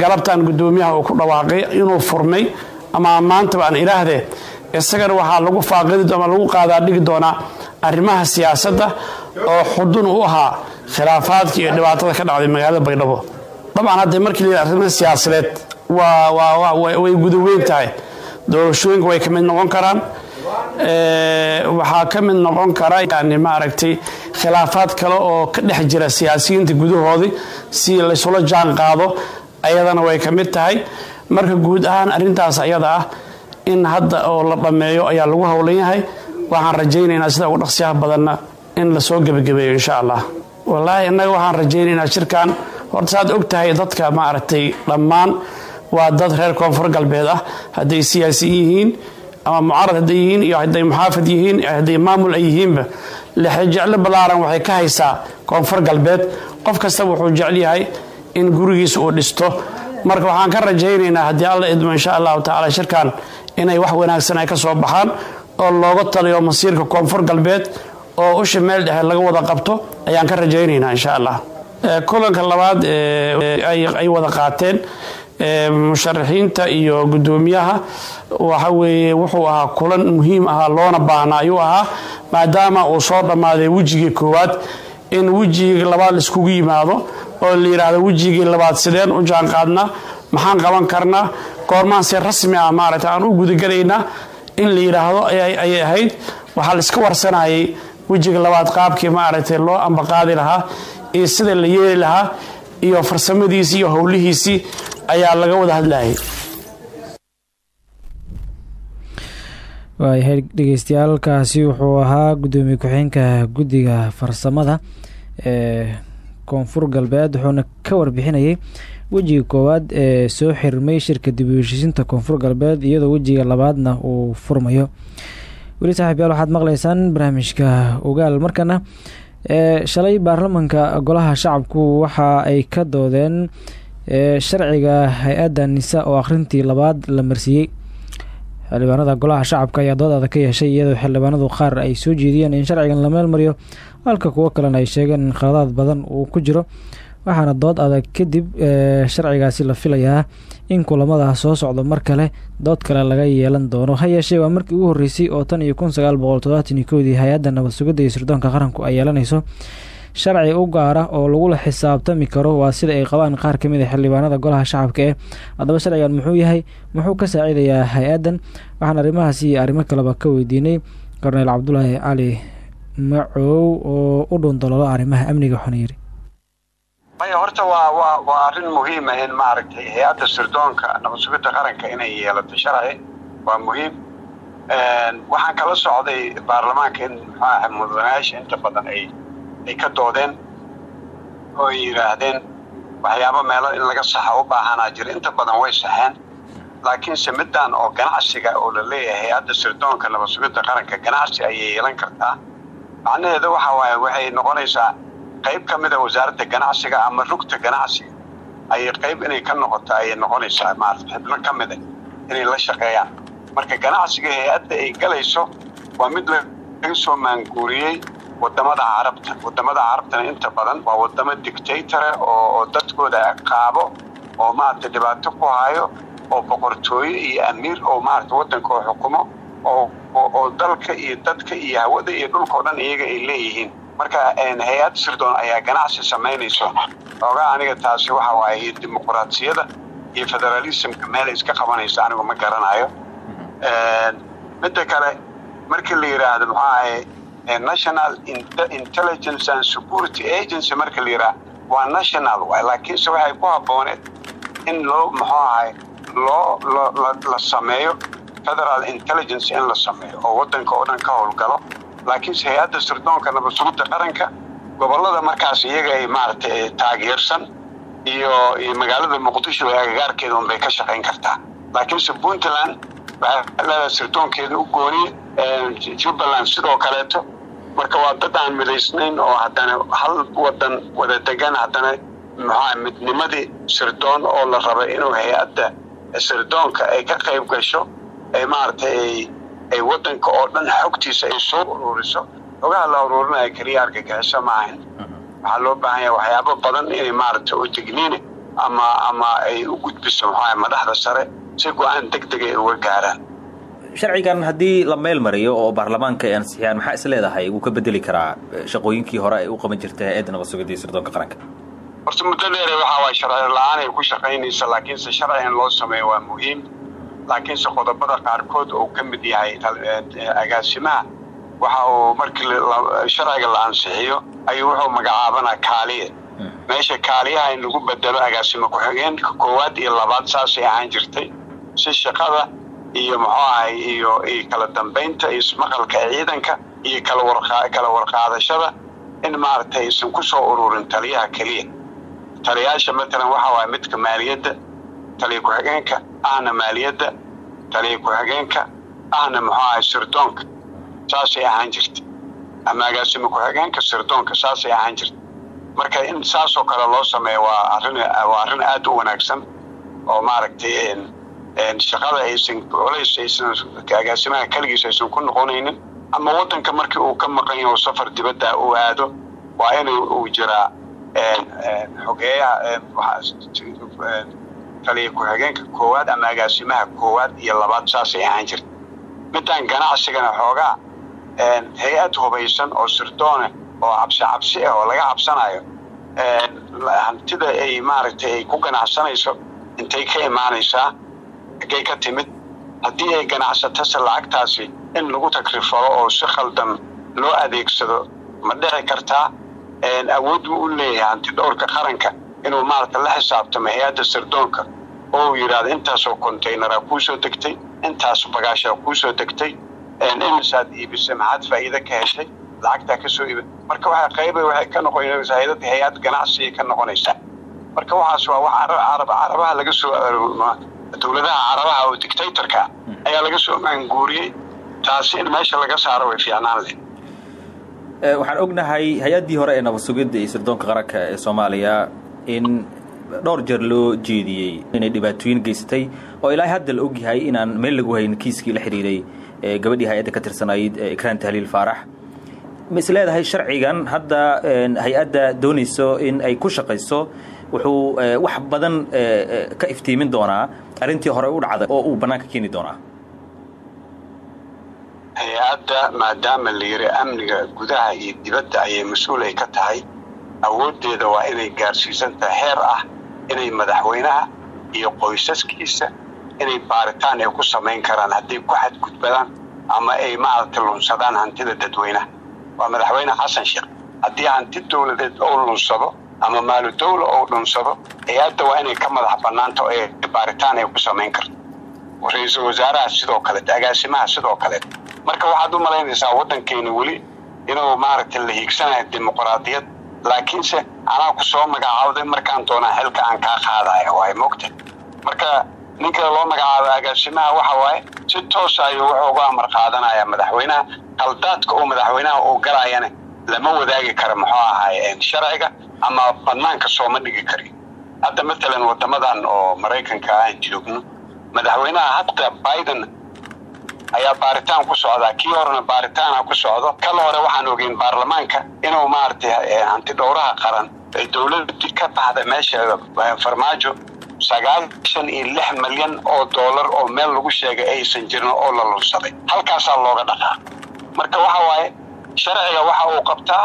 galabtan guddoomiyaha uu ku dhawaaqay inuu furmay ama maantaba aan idhaahdee isagana waxaa lagu faaqidi ama lagu qaadaa dhigi doonaa arrimaha siyaasadda oo xudun u ahaa khilaafaadka iyo dhibaatada ka dhacday magaalada baydhabo. Dabcan hadda markii la arrimaha siyaasadeed way gudaweyn tahay. Doorashooyinka way ka mid noqon karaan. Waxaa ka mid noqon kara yani maaragtay khilaafaad kale oo ka dhex jira siyaasiyiinta gudahoodii si laysula jaan qaado ayadana way ka mid tahay. Marka guud ahaan arrintaas ayada ah in hadda oo la dhammeeyo ayaa lagu howlan yahay. Waxaan rajaynaynaa sida ugu dhaqsiyaha badanna in la soo gebagabeeyo insha allah wallaahi innaga waxaan rajaynaynaa shirkan. Horta saad og tahay dadka maaragtay dhammaan. Waa dad reer koonfur galbeed ah. Hadday siyaasi yihiin ama mucaarad hadday yihiin iyo hadday muxaafid yihiin hadday maamul ay yihiinba. Lexejeclo ballaaran waxay ka haysaa koonfur galbeed. Qof kastaba wuxuu jecel yahay in gurigiisa uu dhisto. Marka waxaan ka rajaynaynaa haddii alla idmo insha allahu tacaala shirkan inay wax wanaagsan ay ka soo baxaan oo looga taliyo masiirka koonfur galbeed oo usha meel dhexe laga wada qabto ayaan ka rajaynaynaa insha allah. Kulanka labaad ay wada qaateen musharaxiinta iyo guddoomiyaha waxa weeye wuxuu ahaa kulan muhiim ahaa loona baahna ayuu ahaa maadaama uu soo dhammaaday wejigii koowaad in wejigii labaad laiskugu yimaado oo la yidhaahdo wejigii labaad sideen u jaanqaadnaa maxaan qaban karnaa goormaan si rasmi ah maaragta aan u gudagalaynaa in la yidhaahdo ayay ahayd waxaa la iska warsanayay wejiga labaad qaabkii maaragtay loo ambaqaadi lahaa iyo sida la yeeli lahaa iyo farsamadiisii iyo howlihiisii ayaa laga wada hadlayay waayahay dhegeystayaaalkaasi wuxuu ahaa guddoomiye ku-xigeenka guddiga farsamada ee koonfur galbeed wuxuuna ka warbixinayay wejiga koowaad ee soo xirmay shirka dib u heshiisinta koonfur galbeed iyadoo wejiga labaadna uu furmayo weli saaxiib yaal waxaad maqlaysaan barnaamijka ogaal markana shalay baarlamanka golaha shacabku waxa ay ka doodeen sharciga hay'adda nisa oo akhrintii labaad la marsiiyey. Xildhibaanada golaha shacabka ayaa dood adag ka yeeshay iyadoo xildhibaanadu qaar ay soo jeediyeen in sharcigan la meel mariyo halka kuwo kalena ay sheegeen in khaladaad badan uu ku jiro. Waxaana dood adag kadib sharcigaasi la filayaa in kulamada soo socdo mar kale dood kale laga yeelan doono. Ha yeeshee waa markii ugu horreysay oo tan iyo kun sagaal boqol koodii hay'adda nabad sugidda iyo sirdoonka qaranku ay yeelanayso. Sharci u gaara oo lagula xisaabtami karo waa sida ay qabaan qaar ka mid a xildhibaanada golaha shacabka ee. Haddaba sharcigan muxuu yahay muxuu ka saaciidayaa hay'addan waxaan arrimahaasi iyo arrimo kaleba ka weydiinay korneyl cabdulaahi cali macow oo u dhuundalolo arrimaha amniga xoniiri maya horta waa waa waa arrin muhiima in maaragtay hay'adda sirdoonka nabad sugidda qaranka inay yeelato sharci waa muhiim. Waxaan kala socday baarlamaanka in muxuaha mudanayaasha inta badan ay ay ka doodeen oo ay yidhaahdeen waxyaabo meelo in laga saxa u baahanaa jira inta badan way saxeen. Laakiinse middan oo ganacsiga oo la leeyahay hay'adda sirdoonka nabad sugidda qaranka ganacsi ayay yeelan kartaa. Macnaheedu waxa waaye waxay noqonaysaa qayb ka mida wasaaradda ganacsiga ama rugta ganacsiga ayay qayb inay ka noqoto ayay noqonaysaa maarata xibno ka mid a inay la shaqeeyaan. Marka ganacsiga hay'adda ay galayso waa mid laga soo maanguuriyey waddamada carabta. Wadamada carabtana inta badan waa wadamo dictatore oo dadkooda qaabo oo maarata dhibaato ku hayo oo boqortooyo iyo amiir oo maarata waddanka oo xukumo oo dalka iyo dadka iyo hawada iyo dhulka o dhan iyaga ay leeyihiin marka hay'ad sirdoon ayaa ganacsi samaynayso. Oogaa aniga taasi waxa waaye dimuquraadiyada iyo federalismka meel iska qabanayso anigu ma garanayo. Midda kale markii la yidhaahdo muxuu ahay national intelligence and security agency marka la yidhaha waa national. Waay laakiinse waxay ku habbooneed in loo muxuu ahay loo la sameeyo federal intelligence in la sameeyo oo waddanka oo dhan ka howlgalo laakiinse hay'adda sirdoonka nabadsugidda qaranka gobollada markaas iyaga ay maaragtay taageersan iyo iyo magaalada muqdisho ee agagaarkeeda unbay ka shaqayn kartaa. Laakiinse puntland waxay leedahay sirdoonkeeda u gooniye jubbaland sidoo kaleeto. Marka waa dad aan midaysnayn oo haddana hal wadan wada degan haddana muxua midnimadii sirdoon oo la raba inuu hay'adda sirdoonka ay ka qayb gasho ay maaragtay ay waddanka oo dhan xogtiisa ay soo ururiso xogaha la ururinaya keliya argagixiso ma ahayn. Waxaa loo baahan yahay waxyaabo badan inay maaragtay oo digniine ama ama ay u gudbiso muxua madaxda sare si go'aan deg dega ay uga gaaraan. Sharcigan haddii la meel mariyo oo baarlamaanka ay ansixiyaan maxaa is leedahay? Wuu ka bedeli karaa shaqooyinkii hore ay u qaban jirtay hay'adda nabadsugadda iyo sirdoonka qaranka. Horta muddo dheere waxa waay sharci la'aan ay ku shaqaynaysa laakiinse sharci in loo sameeyo waa muhiim laakiinse qodobada qaarkood oo ka mid yahay agaasimaha waxa uu markii sharciga la ansixiyo ayuu wuxuu magacaabanaa kaaliye meesha kaaliyaha in lagu bedelo agaasimo ku-xigeenka koowaad iyo labaad saasay ahaan jirtay. Si shaqada iyo muxuu ahay iyo iyo kala dambaynta iyo ismaqalka ciidanka iyo kala warqa kala warqaadashada in maaragtay aysan ku soo ururin taliyaha keliya taliyaasha matalan waxa waaya midka maaliyadda taliya ku-xigeenka ahna maaliyadda taliya ku-xigeenka ahna muxuu ahay sirdoonka. Saasay ahaan jirta ama agaasimo ku-xigeenka sirdoonka saasay ahaan jirta marka in saasoo kale loo sameeyo waa arrin waa arrin aada u wanaagsan oo maaragtay shaqada aysan culays aysan agaasimaha keligiis aysan ku noqonaynin ama waddanka markii uu ka maqan yaho safar dibadda uu aado waa in uu jiraa xogeeyaha taliya ku-xigeenka koowaad ama agaasimaha koowaad iyo labaad saasay ahaan jirta midaan ganacsigana xoogaa hay'ad hubaysan oo sirdoone oo cabsi cabsi ah oo laga cabsanayo hantida ay maaragtay ay ku ganacsanayso intay ka imaanaysaa agay ka timid. Haddii ay ganacsatase lacagtaasi in lagu takrifalo oo si khaldan loo adeegsado ma dhici kartaa. Awood buu u leeyahay hanti dhowrka qaranka inuu maaragta la xisaabtamo hay'adda sirdoonka. Oo uu yidhaahdo intaasoo contaynara kuu soo degtay intaas bagaashaa kuu soo degtay imisaad iibisay maxaad faa'iide ka heshay? Lacagtaa ka soo iibi marka waxa qayba waxay ka noqonaysaa hay'adda hay'ad ganacsigay ka noqonaysaa. Marka waxaas waa wax carab carabaha laga soo dowladaha carabaha oo dictatorka ayaa laga soo maanguuriyey. Taasi in meesha laga saaro way fiicnaan leh. Waxaan ognahay hay'addii hore ee nabadsugidda iyo sirdoonka qaranka ee soomaaliya in dhowr jeer loo jeediyey inay dhibaatooyin geysatay oo ilaa hadda la ogyahay inaan meel lagu hayn kiiskii la xidhiiray gabadhii hay'adda ka tirsanayd ikraan tahliil faarax. Ma is leedahay sharcigan hadda hay'adda doonayso in ay ku shaqayso wuxuu wax badan ka iftiimin doonaa arrintii hore u dhacday oo uu bannaanka keeni doonaa. Hay'adda maadaama la yiri amniga gudaha iyo dibadda ayay mas'uul ay ka tahay awooddeeda waa inay gaarsiisan tahay heer ah inay madaxweynaha iyo qoysaskiisa inay baaritaan ay ku samayn karaan hadday ku xadgudbadaan ama ay maaragtay lunsadaan hantida dadweynaha. Waa madaxweyne xasan sheekh haddii hanti dowladeed ou lunsado ama maalu dawla ou dhunsado hay'adda waa inay ka madax bannaanta ay baaritaan ay ku samayn karto. Ra'iisul wasaaraha sidoo kaleet agaasimaha sidoo kaleet marka waxaad u malaynaysaa waddankeena weli inuu maaragtay la hiigsanayo dimuqraadiyad laakiinse anaa ku soo magacaawday markaan doonaa xilka aan kaa qaadaya waay mogta marka ninka loo magacaabo agaasimaha waxa waaye si toosa ayuu wuxuu uga amar qaadanaya madaxweynaha. Qaldaadka uu madaxweynaha uu galayana lama wadaagi karo muxuu ahaay sharciga ama banaanka sooma dhigi kari. Hadda matalan wadamadan oo maraykanka aan joogno madaxweynaha hadda biden ayaa baaritaan ku socdaa. Kii horena baaritaana ku socdo. Kal hore waxaan ogeyn baarlamaanka inuu maaragtay antidhowraha qaran ay dowladii ka baxda meesha farmaajo sagaashan iyo lix milyan oo doolar oo meel lagu sheegay aysan jirin oo la lunsaday. Halkaasaa looga dhaqaa. Marka waxa waaye sharciga waxa uu qabtaa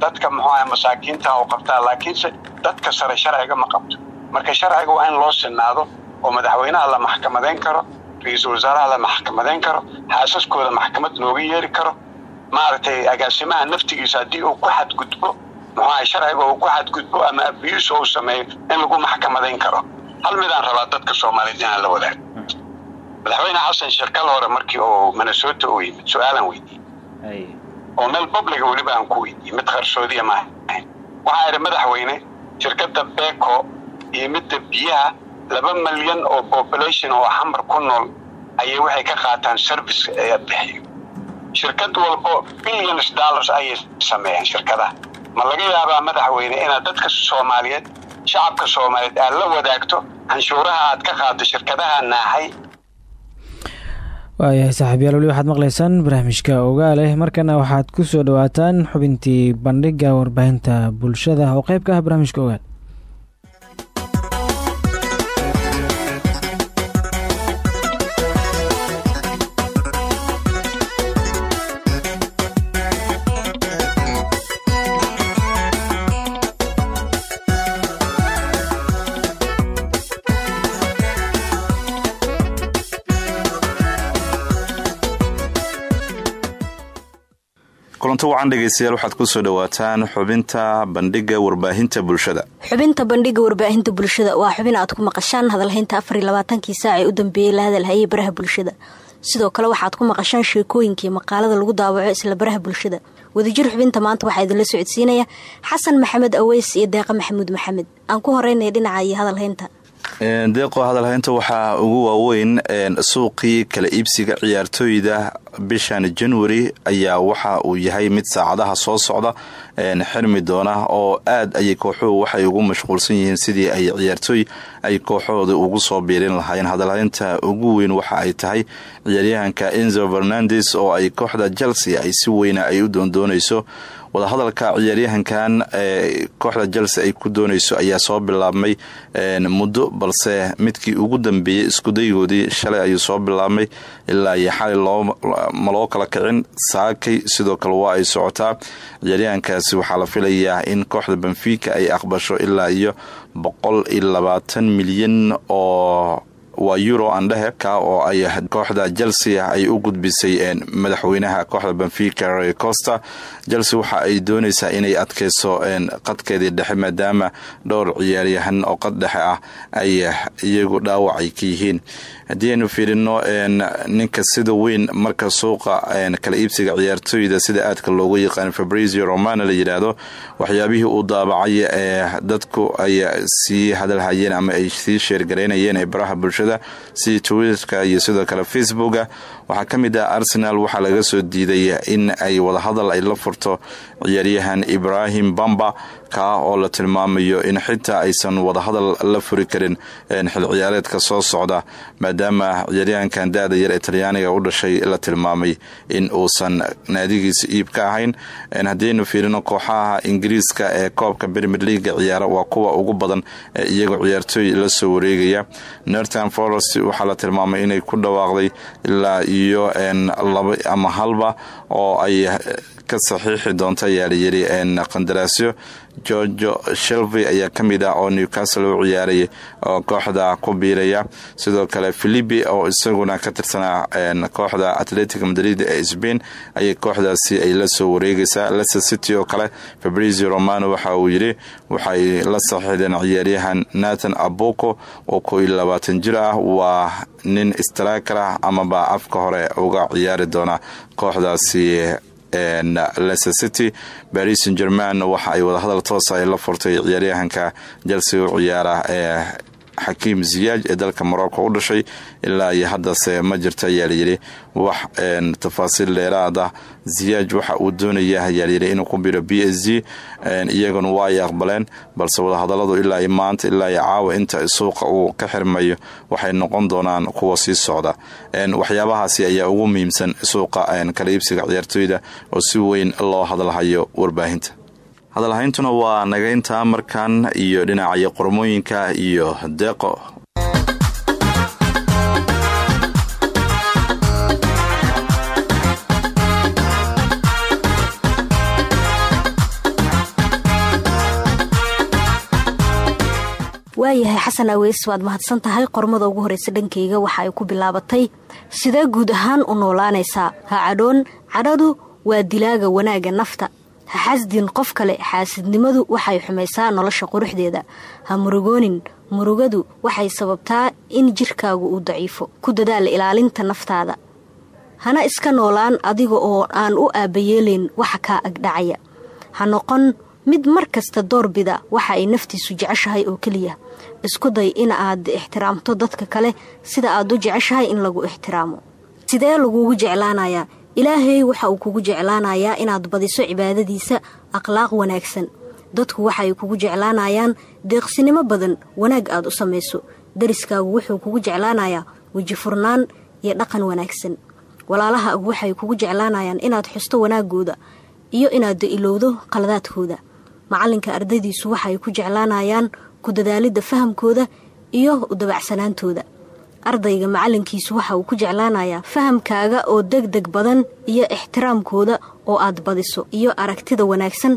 dadka muxuu aha masaakiinta uu qabtaa laakiinse dadka sare sharciga ma qabto. Marka sharciga waa in loo sinaado oo madaxweynaha la maxkamadayn karo ra'iisul wasaaraha la maxkamadayn karo xaasaskooda maxkamad looga yeeri karo. Maaragtay agaasimaha naftigiisa haddii uu ku xadgudbo muxuu aha sharciga uu ku xadgudbo ama abiyuus uu sameeyo in lagu maxkamadayn karo. Hal midaan rabaa dadka soomaaliyeed inaan la wadaago madaxweyne xasan shirkal hore markii uu minnesota uu yimid su'aalaan weydiiyey. Oo meel publiga weliba aan ku weydiiyey mid qarsoodiya maaha waxaa idhi madaxweyne shirkadda beko iyo midda biyaha laba milyan oo population oo xamar ku nool ayay waxay ka qaataan service bixiyo shirkad walbo billions dollars ayay sameeyaan shirkadaha. Ma laga yaabaa madaxweyne inaad dadka soomaaliyeed shacabka soomaaliyeed aad la wadaagto canshuuraha aad ka qaado shirkadaha naaxay waayahay saaxiibyaal weli waxaad maqlaysaan barnaamijka ogaaleh markana waxaad ku soo dhawaataan xubintii bandhiga warbaahinta bulshada oo qeyb ka ah barnaamijka ogaal kulanto wacan dhegeystayaal waxaad ku soo dhowaataan xubinta bandhiga warbaahinta bulshada. Xubinta bandhiga warbaahinta bulshada waa xubin aad ku maqashaan hadalhaynta afar iyo labaatankii saac ee u dambeeyey la hadalhayay baraha bulshada. Sidoo kale waxaad ku maqashaan sheekooyinkii maqaalada lagu daawaco isla baraha bulshada. Wadajir xubinta maanta waxaa idinla socodsiinaya xasan maxamed aweys iyo deeqa maxamuud maxamed. Aan ku horeynaya dhinaca iyo hadalhaynta deeqo hadalhaynta waxaa ugu waaweyn suuqii kala iibsiga ciyaartooyda bishan january ayaa waxa uu yahay mid saacadaha soo socda xirmi doona oo aad ayay kooxuhu waxay ugu mashquulsan yihiin sidii ay ciyaartooy ay kooxahooda ugu soo biirin lahaayeen. Hadalhaynta ugu weyn waxa ay tahay ciyaaryahanka enzo fernandes oo ay kooxda chelsea ay si weyna ay u doondoonayso wadahadalka ciyaaryahankan ee kooxda chelsea ay ku doonayso ayaa soo bilaabmay muddo balse midkii ugu dambeeyey iskudaygoodii shalay ayuu soo bilaabmay. Ilaa iyo xali ma loo kala kicin saakay sidoo kale waa ay socotaa. Ciyaaryahankaasi waxaa la filayaa in kooxda benfica ay aqbasho ilaa iyo boqol iyo labaatan milyan oo waa euro andhehe ka oo ay kooxda chelsea ay u gudbisay madaxweynaha kooxda benfica roy costa. Chelsea waxa ay doonaysaa inay adkeyso qadkeedii dhexe maadaama dhowr ciyaaryahan oo qad dhexe ah ay iyagu dhaawac ay ka yihiin. Haddii aynu ninka sida weyn marka suuqa kala iibsiga ciyaartooyda sida aadka loogu yaqaan fabrizio romano la yidhaahdo waxyaabihii uu daabacay ee dadku ay sii hadalhayeen ama ay sii sheergaraynayeen ee baraha bulshada sidii twitterka iyo sidoo kale facebooka. Waxaa ka mid ah arsenal waxaa laga soo diiday in ay wadahadal ay la furto ciyaaryahan ibrahim bamba kaa oo la tilmaamayo in xitaa aysan wadahadal la furi karin xil ciyaareedka soo socda maadaama ciyaaryahankan da-da yar ee talyaaniga u dhashay la tilmaamay in uusan naadigiisa iib ka ahayn. Haddiaynu fiirino kooxaha ingiriiska ee koobka premier leaga ciyaara waa kuwa ugu badan ee iyagoo ciyaartooy la soo wareegaya. Northern forest waxaa la tilmaamay inay ku dhawaaqday ilaa iyo laba ama halba oo ay ka saxiixi doonta ayaa layiri qandaraasyo georgo shelvey ayaa ka mid ah oo newcastle u ciyaaraya oo kooxda ku biiraya. Sidoo kale philipi oo isaguna ka tirsanaa kooxda atletic madrid ee spain ayay kooxdaasi ay la soo wareegaysaa. Leicester city oo kale fabrizio romano waxa uu yidhi waxay la saxiixdeen ciyaaryahan nathan aboko oo ko iyo labaatan jir ah. Waa nin striker ah amaba afka hore uga ciyaari doona kooxdaasi leicester city baris san german waxa ay wadahadal toosa ay la furtay ciyaaryahanka chelsea u ciyaara ee xakiim ziyaaj ee dalka morocco u dhashay. Ilaa iyo haddase ma jirta ayaa layidhi wax tafaasiil dheeraad ah. Ziyaaj waxa uu doonaya ayaa inuu ku biro b s g iyaguna waa ay aqbaleen. Balse wadahadaladu ilaa iyo maanta ilaa iyo caawa inta suuqa uu ka xirmayo waxay noqon doonaan kuwa sii socda. Waxyaabahaasi ayaa ugu muhiimsan suuqa kala iibsiga ciyaartooyda oo si weyn loo hadalhayo warbaahinta hadalhayntuna waa nagaynta markan iyo dhinacayo qormooyinka iyo deeqo. Waayahay xasan aweys waad mahadsan tahay qormada ugu horreysa dhankayga waxa ay ku bilaabatay. Sidee guud ahaan u noolaanaysaa? Ha cadhoon cadhadu waa dilaaga wanaagga nafta ha xasdin qof kale xaasidnimadu waxay xumaysaa nolosha quruxdeeda. Ha murugoonin murugadu waxay sababtaa in jirkaagu uu daciifo ku dadaal ilaalinta naftaada. Hana iska noolaan adiga oo aan u aabbayeelayn waxa kaa agdhacaya ha noqon mid mar kasta doorbida waxa ay naftiisu jeceshahay oo keliya. Isku day in aad ixtiraamto dadka kale sida aad u jeceshahay in lagu ixtiraamo. Sidee laguugu jeclaanayaa ilaahay waxa uu kugu jeclaanayaa inaad badiso cibaadadiisa akhlaaq wanaagsan. Dadku waxay kugu jeclaanayaan deeqsinimo badan wanaag aad u samayso. Dariskaagu wuxuu kugu jeclaanayaa weji furnaan iyo dhaqan wanaagsan. Walaalahaagu waxay kugu jeclaanayaan inaad xusto wanaagooda iyo inaad da'ilowdo qaladaadkooda. Macalinka ardaydiisu waxay ku jeclaanayaan ku dadaalidda fahamkooda iyo udabacsanaantooda ardayga macalinkiisu waxa uu ku jeclaanayaa fahamkaaga oo deg deg badan iyo ixtiraamkooda oo aad badiso iyo aragtida wanaagsan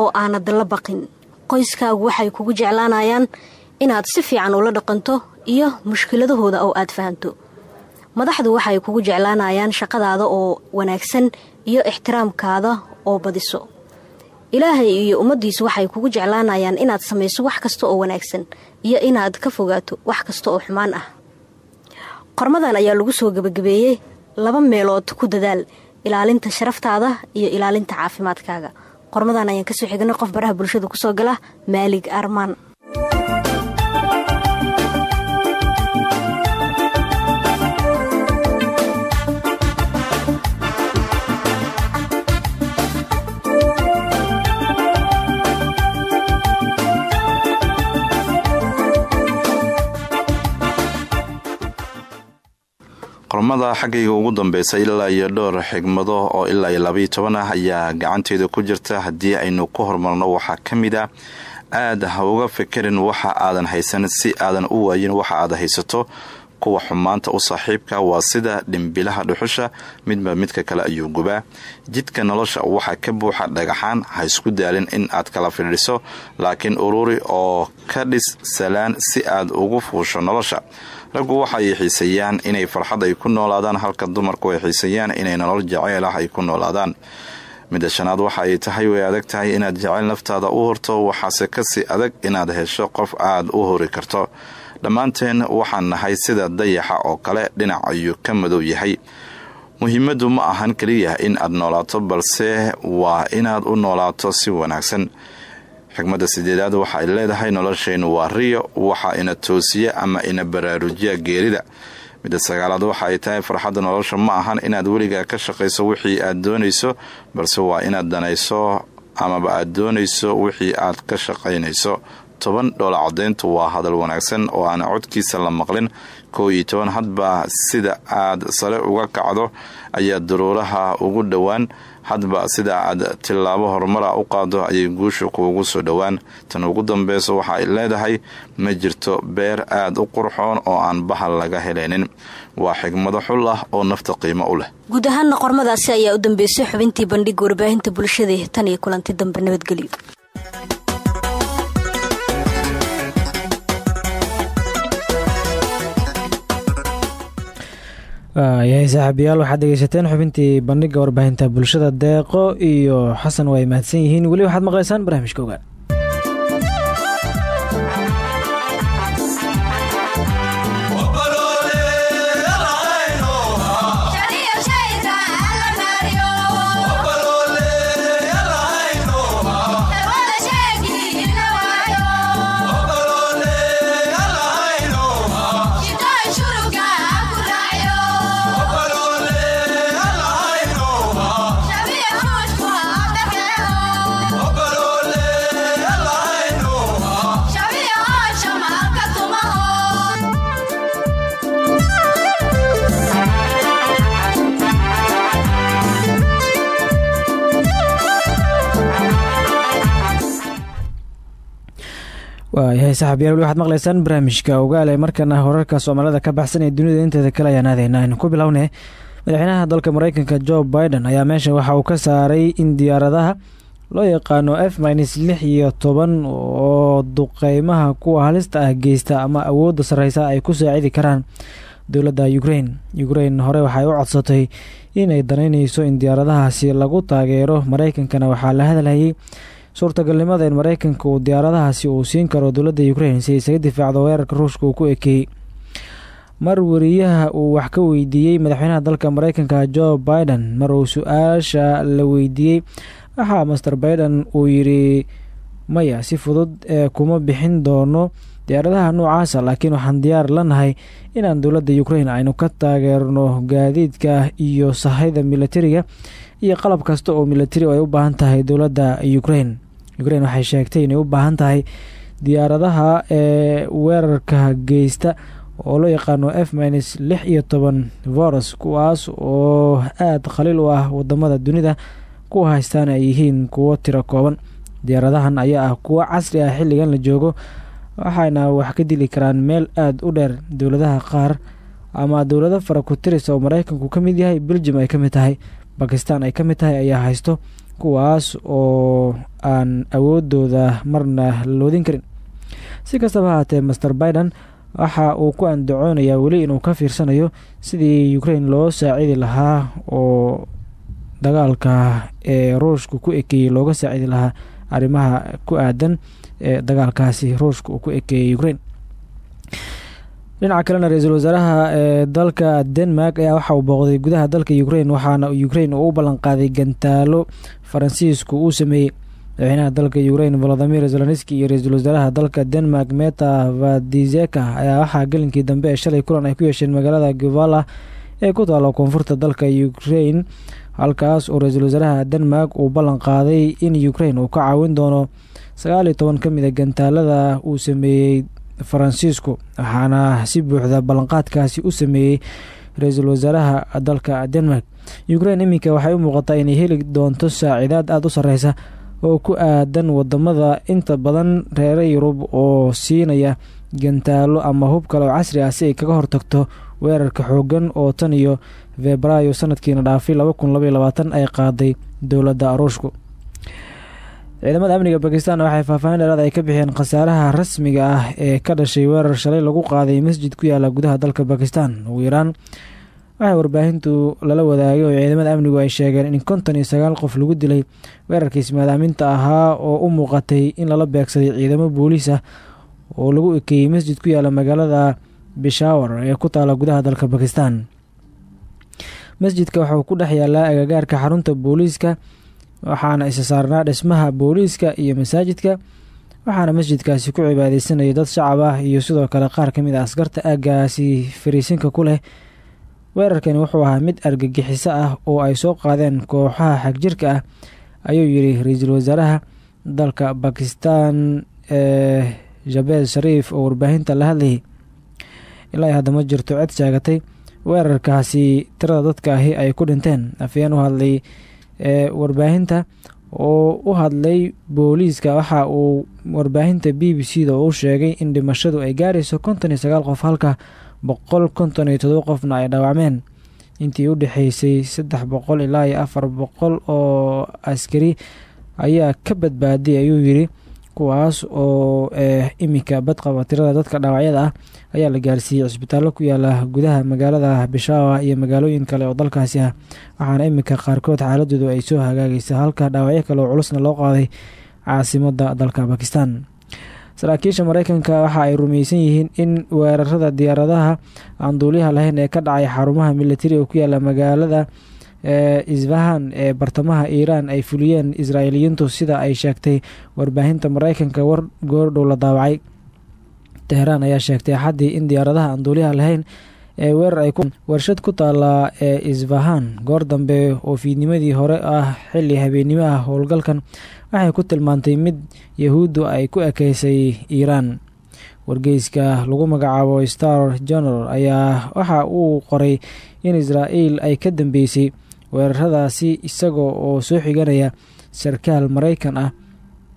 oo aanad la baqin. Qoyskaagu waxay kugu jeclaanayaan inaad si fiican ula dhaqanto iyo mushkiladahooda oo aad fahanto madaxdu waxay kugu jeclaanayaan shaqadaada oo wanaagsan iyo ixtiraamkaada oo badiso. Ilaahay iyo ummaddiisu waxay kugu jeclaanayaan inaad samayso wax kasta oo wanaagsan iyo inaad ka fogaato wax kasta oo xumaan ah qormadan ayaa lagu soo gebagabeeyey laba meelood ku dadaal ilaalinta sharaftaada iyo ilaalinta caafimaadkaaga. Qormadan ayaan ka soo xignay qof baraha bulshada ku soo gala maalig armaan qormada xaggayga ugu dambeysa ilaa iyo dhowr xigmado oo ilaa iyo labaiyo toban ah ayaa gacanteeda ku jirta. Haddii aynu ku hormarno waxaa ka mid a aad ha uga fikirin waxa aadan haysan si aadan u waayin waxa aad haysato. Kuwa xumaanta u saaxiibka waa sida dhimbilaha dhuxusha midba midka kale ayuu gubaa. Jidka nolosha waxaa ka buuxa dhagaxaan ha isku daalin in aad kala fidhiso laakiin ururi oo ka dhis salaan si aad ugu fuusho nolosha raggu waxay xiiseeyaan inay farxad ay ku noolaadaan halka dumarku ay xiiseeyaan inay nolol jaceyl ah ay ku noolaadaan. Midda shanaad waxa ay tahay way adag tahay inaad jeceyl naftaada u horto waxaase ka sii adag inaad hesho qof aad u hori karto. Dhammaanteen waxaan nahay sida dayaxa oo kale dhinac ayuu ka madow yahay. Muhiimaddu ma ahan keliya in aad noolaato balse waa inaad u noolaato si wanaagsan xigmadda sideedaad waxa ay leedahay nolosheennu waa riyo waxa ina toosiya ama ina baraarujiya geerida. Midda sagaalaad waxa ay tahay farxadda nolosha ma ahan inaad weligaa ka shaqayso wixii aad doonayso balse waa inaad danayso amaba aad doonayso wixii aad ka shaqaynayso. Toban dhoola codayntu waa hadal wanaagsan oo aan codkiisa la maqlin. Kow iyo toban hadba sida aad sare uga kacdo ayaa daruuraha ugu dhowaan hadba sida aad tillaabo horumara u qaado ayay guusha kuugu soo dhowaan. Tan ugu dambeyso waxa ay leedahay ma jirto beer aad u qurxoon oo aan bahal laga helaynin. Waa xigmado xul ah oo nafta qiimo u leh. Guud ahaanna qormadaasi ayaa u dambeysay xubintii bandhiga warbaahinta bulshada tan iyo kulanti dambe nabadgelyo yahay saaxiibayaal waxaad dhegeysateen xubintii bandhiga warbaahinta bulshada deeqo iyo xasan waa ay mahadsan yihiin. Weli waxaad maqlaysaan barnaamijka ogaan weli waxaad maqlaysaan barnaamijka ogaale markana horarka soomaalida ka baxsan ee dunida inteeda kale ayaan aadayna aynu ku bilowne madaxweynaha dalka mareykanka jo biden ayaa meesha waxa uu ka saaray in diyaaradaha loo yaqaano f minus lix iyo toban oo duqeymaha kuwa halista ah geysta ama awoodda sarreysa ay ku saacidi karaan dowladda ukraine. Ukraine hore waxay u codsatay inay danaynayso in diyaaradahaasi lagu taageero mareykankana. Waxaa la hadalhayay suurtagalnimada in mareykanka uu diyaaradahaasi uu siin karo dowladda ukraine si isaga difaacdo weerarka ruushka uu ku ekeeyey mar wariyaha uu wax ka weydiiyey madaxweynaha dalka mareykanka jo biden mar uu su'aasha la weydiiyey waxaa master biden uu yidhi maya si fudud ee kuma bixin doono diyaaradaha noocaasa laakiin waxaan diyaar lanahay inaan dowladda ukraine aynu ka taageerno gaadiidka iyo sahayda militariga iyo qalab kasta oo militari ay u baahan tahay dowladda ukraine ukraine waxay sheegtay inay u baahan tahay diyaaradaha ee weerarka geysta oo loo yaqaano f minus lix iyo toban voros kuwaas oo aada khaliil u ah waddamada dunida kuwa haystaan ay yihiin kuwo tiro kooban. Diyaaradahan ayaa ah kuwo casri ah xilligan la joogo waxayna wax ka dili karaan meel aada u dheer dowladaha qaar ama dowlado fara ku tiris oo mareykanku ka mid yahay beljum ay ka mid tahay bakistan ay ka mid tahay ayaa haysto kuwaas oo aan awoodooda marna loodin karin. Si kastaba haatee master biden waxa uu ku andacoonayaa weli inuu ka fiirsanayo sidii ukraine loo saacidi lahaa oo dagaalka ee ruushka ku ekeeyey looga saacidi lahaa arrimaha ku aadan ee dagaalkaasi ruushka uu ku ekeeyey ukraine dhinaca kalena ra'iisul wasaaraha ee dalka denmark ayaa waxa uu booqday gudaha dalka ukraine waxaana ukraine uu u ballanqaaday gantaalo faransiisku uu sameeyey. Madaxweynaha dalka ukraine volodimir zelenski iyo ra'iisul wasaaraha dalka denmark meta vadizeka ayaa waxaa gelinkii dambe ee shalay kulan ay ku yeesheen magaalada guvala ee ku taalo koonfurta dalka ukraine halkaas oo ra'iisul wasaaraha denmark uu ballan qaaday in ukraine uu ka caawin doono sagaal iyo toban ka mid a gantaalada uu sameeyey faransiisku waxaana si buuxda ballanqaadkaasi u sameeyey ra'iisul wasaaraha dalka denmark. Ukraine iminka waxay u muuqataa inay heli doonto saacidaad aada u sarreysa oo ku aadan waddamada inta badan reere yurub oo siinaya gantaalo ama hub kale oo casri ah si ay kaga hortagto weerarka xoogan oo tan iyo febraayo sanadkiina dhaafay ay qaaday dowladda ruushku ciidamada amniga bakistan waxay faahfaahin dheeraad ay ka bixiyeen khasaaraha rasmiga ah ee ka dhashay weerar shalay lagu qaaday masjid ku yaalla gudaha dalka bakistan ugu yaraan waxay warbaahintu lala wadaagay oo ciidamada amnigu ay sheegeen in konton iyo sagaal qof lagu dilay weerarkiis maadaaminta ahaa oo u muuqatay in lala beegsaday ciidamo booliis ah oo lagu ekeeyey masjid ku yaalla magaalada bishawar ee ku taala gudaha dalka bakistan masjidka waxauu ku dhex yaalaa agagaarka xarunta booliiska waxaana isa saarnaa dhismaha booliiska iyo masaajidka waxaana masjidkaasi ku cibaadeysanaya dad shacab ah iyo sidoo kale qaar ka mid a askarta aagaasi fariisinka ku leh. Weerarkani wuxuu ahaa mid argagixiso ah oo ay soo qaadeen kooxaha xagjirka ah ayuu yidhi ra'iisul wasaaraha dalka bakistan ee jabeel shariif oo warbaahinta la hadlayay ilaa hadda ma jirto cid sheegatay weerarkaasi tirada dadka ahi ay ku dhinteen afayeen u hadlay ee warbaahinta oo u hadlay booliiska. Waxa uu warbaahinta b b c da u sheegay in dhimashadu ay gaarayso konton iyo sagaal qof halka boqol konton iyo todoba qofna ay dhaawacmeen. Intii u dhexeysay saddex boqol ilaa iyo afar boqol oo askari ayaa ka badbaaday ayuu yidhi kuwaas oo iminka badqaba tirada dadka dhaawacyada ah ayaa la gaarsiiyey cisbitaallo ku yaalla gudaha magaalada bishaawa iyo magaalooyin kale oo dalkaasi ah. Waxaana iminka qaarkood xaaladoodu ay soo hagaagaysa halka dhaawacyo kale oo culusna loo qaaday caasimadda dalka bakistan saraakiisha mareykanka waxa ay rumaysan yihiin in weerarada diyaaradaha aan duuliyaha lahayn ee ka dhacay xarumaha militari oo ku yaalla magaalada ee isfahan ee bartamaha iiraan ay fuliyeen israa'iiliyiintu sida ay sheegtay warbaahinta mareykanka war goordhow la daawacay. Teheraan ayaa sheegtay axaddii in diyaaradaha aan duuliyaha lahayn ee weerar ay warshad ku taala ee isfahan. Goor dambe oo fiidnimadii hore ah xilli habeennimo ah howlgalkan waxay ku tilmaantay mid yahuuddu ay ku ekeysay iiraan wargeyska lagu magacaabo star general ayaa waxa uu qoray in israa'iil ay ka dambeysay weeraradaasi isagoo oo soo xiganaya sarkaal maraykan ah.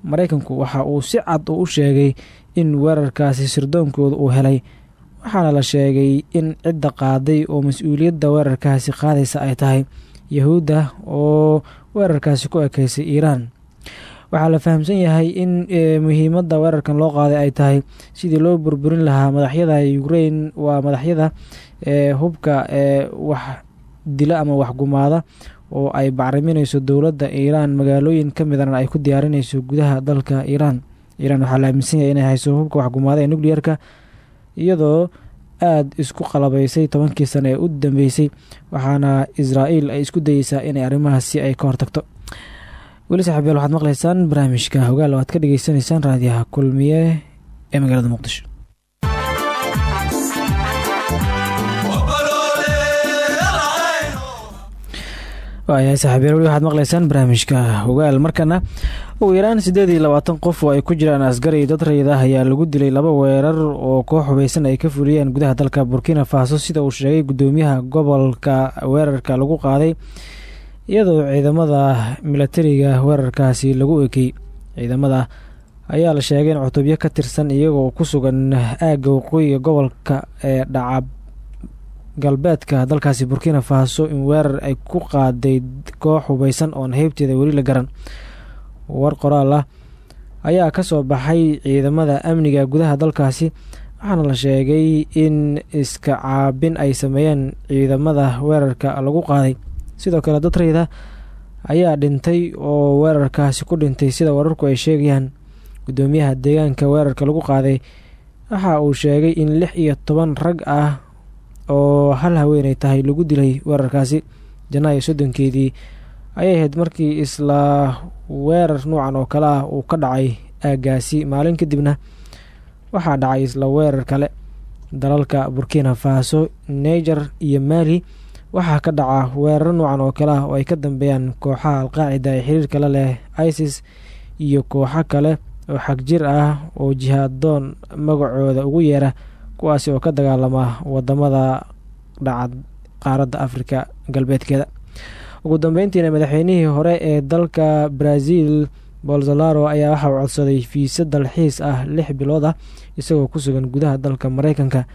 Maraykanku waxa uu si cad u sheegay in weerarkaasi sirdoonkooda uu helay waxaana la sheegay in cidda qaaday oo mas'uuliyadda weerarkaasi qaadaysa ay tahay yahuudda oo weerarkaasi ku ekeysay iiraan. Waxaa la fahamsan yahay in muhiimadda weerarkan loo qaaday ay tahay sidii loo burburin lahaa madaxyada ukrain waa madaxyada hubka wax dila ama waxgumaada oo ay bacriminayso dowladda iiraan. Magaalooyin ka midana ay ku diyaarinayso gudaha dalka iiraan. Iiraan waxaa la aaminsan yahay inay hayso hubka waxgumaada ee nucleerka iyadoo aada isku qalabaysay tobankii sano ee u dambeysay waxaana israa'iil ay isku dayeysaa inay arrimahaasi ay ka hortagto. Weli saxiibyaal waxaad maqlaysaan barnaamijka hogaal oo aad ka dhegeysaneysaan raadiyaha kulmiye ee magaalada muqdisho waayahay saxiibyaal weli waxaad maqlaysaan barnaamijka hogaal markana ugu yaraan siddeed iyo labaatan qof oo ay ku jiraan askari dad rayid ah ayaa lagu dilay laba weerar oo koox hubeysan ay ka fuliyeen gudaha dalka burkina faso. Sida uu sheegay guddoomiyaha gobolka weerarka lagu qaaday iyadoo ciidamada milatariga weerarkaasi lagu ekey. Ciidamada ayaa la sheegay in cutubyo ka tirsan iyagoo ku sugan aagga waqooyiga gobolka ee dhaca galbeedka dalkaasi burkina faso in weerar ay ku qaaday koox hubeysan oon heybteeda weli la garan. War qoraal ah ayaa ka soo baxay ciidamada amniga gudaha dalkaasi waxaana la sheegay in iska caabin ay sameeyeen ciidamada weerarka lagu qaaday. Sidoo kale dad rayda ayaa dhintay oo weerarkaasi ku dhintay sida wararku ay sheegayaan. Guddoomiyaha deegaanka weerarka lagu qaaday waxa uu sheegay in lix iyo toban rag ah oo hal haweenay tahay lagu dilay weerarkaasi. Janaayo soddonkeedii ayay ahayd markii isla weerar noocan oo kale ah uu ka dhacay aagaasi. Maalin kadibna waxaa dhacay isla weerar kale. Dalalka burkina faso niger iyo mali waxaa ka dhaca weerar noocan oo kale ah oo ay ka dambeeyaan kooxaha alqaacida ee xiriirka la leh isis iyo kooxo kale oo xagjir ah oo jihaadoon magacooda ugu yeera kuwaasi oo ka dagaalama waddamada dhacad qaaradda afrika galbeedkeeda. Ugu dambeyntiina madaxweynihii hore ee dalka brazil bolsolaro ayaa waxa uu codsaday fiisa dalxiis ah lix bilood ah isagoo ku sugan gudaha dalka mareykanka.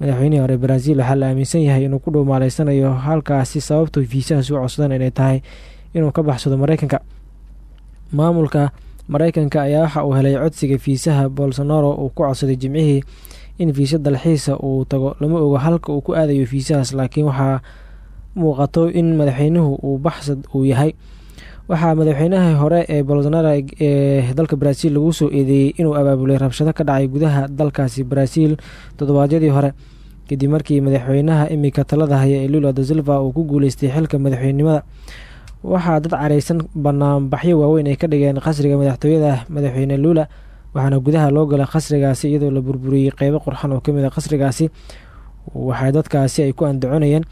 Madaxweynihii hore brazil waxaa la aaminsan yahay inuu ku dhuumaaleysanayo halkaasi sababto fiisahaas u codsadaan inay tahay inuu ka baxsado mareykanka. Maamulka mareykanka ayaa waxa uu helay codsiga fiisaha bolsonaro uu ku codsaday jimcihii in fiisa dalxiisa uu tago. Lama ogo halka uu ku aadayo fiisahaas laakiin waxaa muuqato in madaxweynuhu uu baxsad uu yahay. Waxaa madaxweynahii hore ee bolsonaro ee dalka brazil lagu soo eedeeyey inuu abaabulay rabshado ka dhacay gudaha dalkaasi brazil toddobaadyadii hore. Kadib markii madaxweynaha imika talada haya ee lula da silva uu ku guuleystay xilka madaxweynenimada waxaa dad careysan banaanbaxyo waaweyn ay ka dhigeen qasriga madaxtooyada madaxweyne lula waxaana gudaha loo galay qasrigaasi iyadoo la burburiyey qeybo qurxan oo ka mid a qasrigaasi waxay dadkaasi ay ku andaconayeen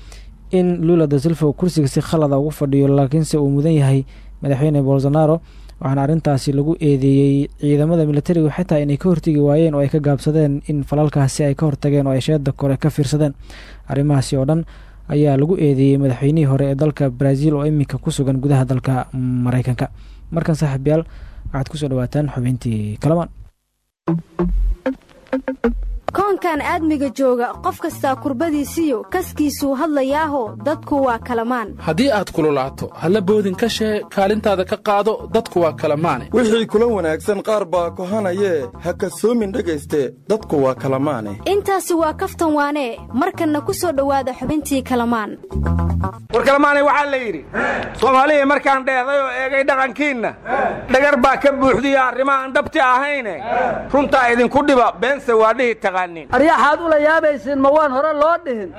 in lula da silva kursiga si khalada ugu fadhiyo laakiinse uu mudan yahay madaxweyne bolsonaro waxaana arrintaasi lagu eedeeyey ciidamada militariga xitaa inay ka hortegi waayeen oo ay ka gaabsadeen in falalkaasi ay ka hortageen oo ay sheeda kore ka fiirsadeen. Arrimahaasi oo dhan ayaa lagu eedeeyey madaxweynihii hore ee dalka brazil oo iminka ku sugan gudaha dalka mareykanka markan saaxiibyaal waxaad ku soo dhawaataan xubintii kalamaan koonkan aadmiga jooga qof kastaa kurbadiisiyo kaskiisuu hadlayaaho dadku waa kalamaan. Haddii aad kululaato halla boodin ka shee kaalintaada ka qaado dadku waa kalamaane. Wixii kula wanaagsan qaar baa kohanayee ha kasoomin dhegayste dadku waa kalamaane. Intaasi waa kaftan waanee markanna ku soo dhowaada xubintii kalamaan. War kalamaanay waxaa la yidhi soomaalihii markaan dheeday oo eegay dhaqankiinna dhagar baa ka buuxdiya arrimaaan dhabti ahayne runtaa idinku dhiba beense waa dhihi taqaanin aryaxaad ula yaabaysiin ma waan hore loo dhihin.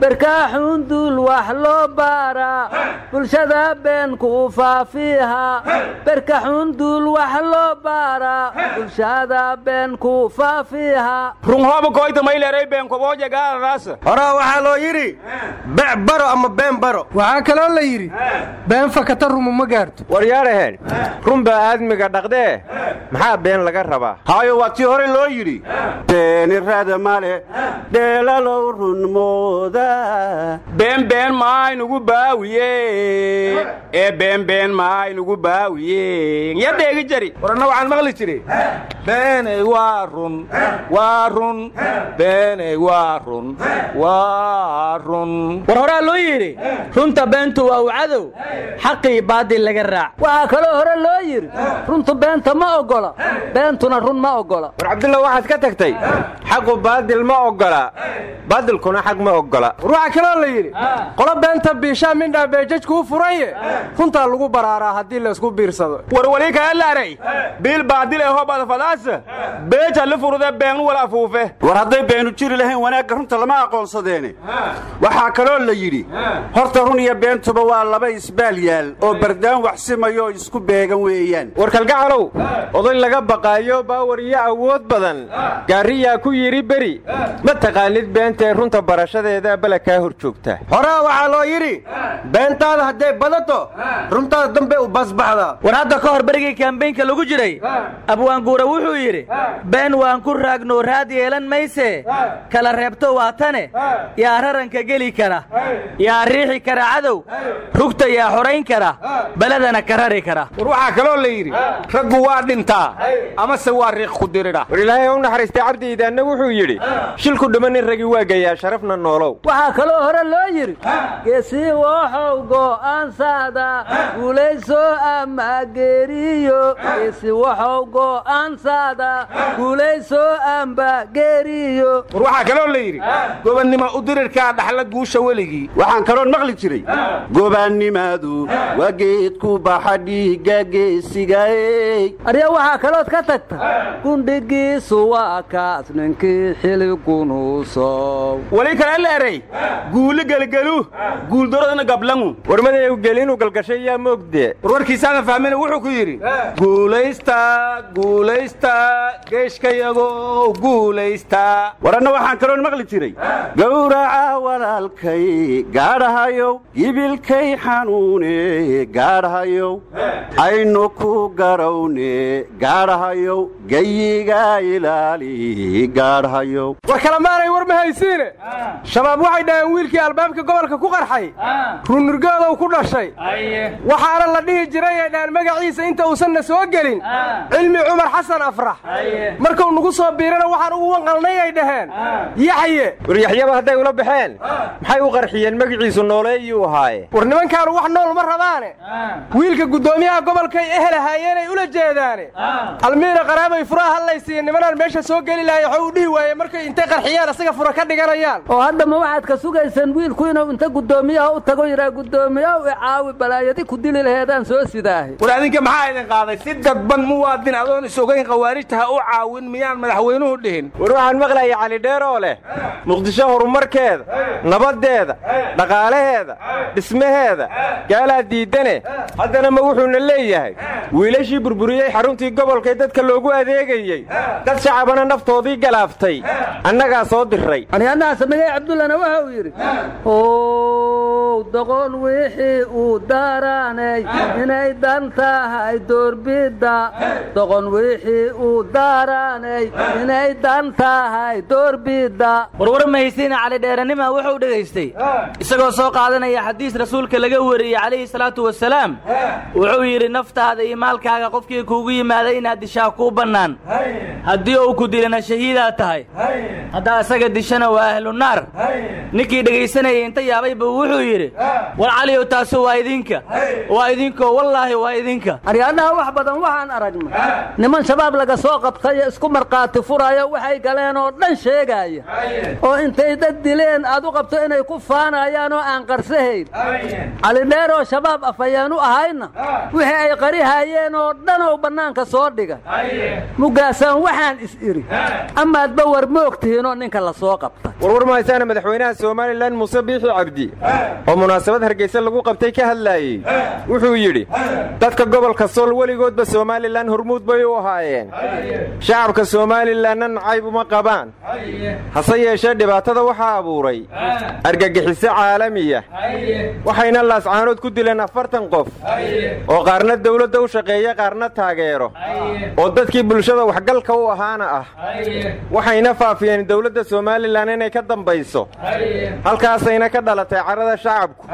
Barkaaxuun duul wax loo baaraa bulshada beenku faafiiha. Barkaxuun duul wax loo baaraa bulshada beenku faafiiha. Runhooba koyta mayleeray beenkobooja gaararaasa horaa waxaa loo yidhi bec baro ama been baro. Waxaa kaloo la yidhi been fakata rumu ma gaarto. Waryaadhaheen run baa aadmiga dhaqdee? Maxaa been laga rabaa? Haayo waa tii hore loo yidhi beeni raada male dheelalow runmooda beenbeen maaynugu baawiye ee beenbeen maaynugu baawiye ya dheegi jari. Waranna waxaan maqli jiri beeney waa run waa run. Beeney waa run waa run. War horaa loo yidhi runta beentu waa u cadow xaqii baadil laga raac. Waxaa kaloo hore loo yidhi runtu beenta ma oggola beentuna run ma oggola war cabdullah waxaad ka tagtay xaqu baadil ma oggola. Baadilkuna xaq ma oggola. War waxaa kaloo la yidhi qolo beenta biishaa mindhaa beejajkuu furaye runtaa lagu baraaraa haddii laysku biirsado. War wali kaelaaray biil baadil ee hobada fadaasa beeja la furude beenu wal afuufe war hadday beenu jiri lahayn wanaagga runta lama aqoonsadeene. Waxaa kaloo la yidhi horta run iyo beentuba waa laba isbaal yaal oo bardaan waxsimayo oo isku beegan weeyaan. War kalgacalow oday laga baqaayo baawar iyo awood badan. Gaariyaa ku yidhi beri. Ma taqaanid beentae runta barashadeeda bala kaa hor joogta? Horaa waxaa loo yidhi beentaada hadday badato runtaada dambe u basbaxdaa war hadda ka hor berigii kambaynka lagu jiray abwaanguura wuxuu yidhi been waan ku raagno raad yeelan mayse kala reebto waa tane yaa raranka geli kara yaa riixi kara cadow rugta yaa xorayn kara beledana ka rari kara. War waxaa kaloo la yidhi raggu waa dhintaa amase waa riiq ku diridha war ilaahay u naxariistay cabdi iidaanna wuxuu yidhi shilku dhiman in ragi waa gayaa sharafna noolow. Waxaa kaloo hore loo yidhi geesii wooxow go'aansaada guulayso ama geeriyo. Geesi waxow go'aansaada guulayso amba geeriyo. War waxaa kaloo la yidhi gobannimo u dirirkaa dhaxla guusha weligii. Waxaan kaloon maqli jiray gobaannimadu waa geedku baxa dhiigga geesigaey arya waxaa kalood ka tagta gundhigiisu waa kaas ninkii xiligunuusow wali kale leeray? Guuli gelgelu guuldarodana gablangu. Warmadayu gel inuu galgashay yaa moogdee warwarkiisaana fahmina wuxuu ku yidhi guulaysta guulaysta geeshkayago guulaysta. Waranna waxaan kaloon maqli jiray. Gowraca walaalkay gaadhahayow gibilkay xanuune gaadhahayow. Aynu ku garawne gaadhahayow geyiga ilaali gaadhahayow war kalemaanay war ma haysiine? Shabaab waxay dhaheen wiilkii albaabka gobolka ku qarxay. Runnurgoodow ku dhashay. Waxaana la dhihi jiray ay dhahaan magaciisa inta uusanna soo gelin. Cilmi cumar xasan afrax. Markuu nagu soo biirana waxaan ugu wanqalnay ay dhaheen. Yaxye. War yaxyaba hadday ula baxeen? Maxay u qarxiyeen? Magaciisu nooleeyuu ahaaye. War nimankaanu wax nool ma rabaane. Wiilka guddoomiyaha gobolkay ehel ahaayeenay ula jeedaane. Almiina qaraabay furaha hadlaysiiya nimanaan meesha soo geli lahay dhihi waaye markay intay qarxiyaan asaga fura ka dhiganayaan? Oo hadda ma waxaad ka sugaysaan wiilku inuu inta guddoomiyaha u tago yidhaa guddoomiyahu icaawi balaayadi ku dili laheedaan soo sidaahay war adinka maxaa idin qaaday? Si dadban muwaadin adoon is-ogayn khawaarijta ha u caawin miyaan madaxweynuhu dhihin. War waxaan maqlayay calidheer oo leh muqdisho horumarkeeda nabaddeeda dhaqaalaheeda dhismaheeda gaalaa diidane haddana ma wuxuuna leeyahay. Wiilashii burburiyey xaruntii gobolkae dadka loogu adeegayey. Dad shacabana naftoodii galaaftay annagaa soo diray aryaanaha samigay cabdullana waxa uu yidhi doqon wixii uu daaraanay inay dan tahay doorbidda. Doqon wixii uu daaraanay inay dan tahay doorbidda. Warwar mahaysiina cali dheeranima wuxuu dhegaystay. Isagoo soo qaadanaya xadiis rasuulka laga wariyey calayhi salaatu wasalaam wuxuu yidhi naftaada iyo maalkaaga qofkii kuugu yimaaday inaad dishaa kuu bannaan. Haddii uu ku dilana shahiidaad tahay. Haddaa isaga dishana waa ahlu naar. Ninkii dhegaysanayay inta yaabay buu wuxuu yidhi war caliyow taasu waa idinka. Waa idinkoo wallaahi waa idinka. Aryaadhaha wax badan waxaan aragnay niman shabaab laga soo qabtayo isku markhaati furaayo waxay galeen oo dhan sheegaaya oo intay dad dileen aad u qabto inay ku faanayaan oo aan qarsahayn. Calidheeroo shabaab afayeen u ahayna. Wixii ay qarihaayeen oo dhanow bannaanka soo dhiga. Mugaasaan waxaan is idhi amaadba war moog tihiinoo ninka la soo qabta. Warwar mahaysaana madaxweynaha somalilan muuse biixi cabdi. Oo munaasabad hargeysa lagu qabtay ka hadlaayey wuxuu yidhi dadka gobolka sool weligoodba somalilan hormuud bay u ahaayeen. Shacabka somalilanna nacayb uma qabaan. Hase yeeshee dhibaatada waxaa abuuray. Argagixiso caalamiya. Waxayna laascaanood ku dileen afartan qof. Oo qaarna dawladda u shaqeeya qaarna taageero. Oo dadkii bulshada waxgalka u ahaana ah waxayna faafiyeen dowladda somalilan inay ka dambayso. Halkaasayna ka dhalatay carada shacabku.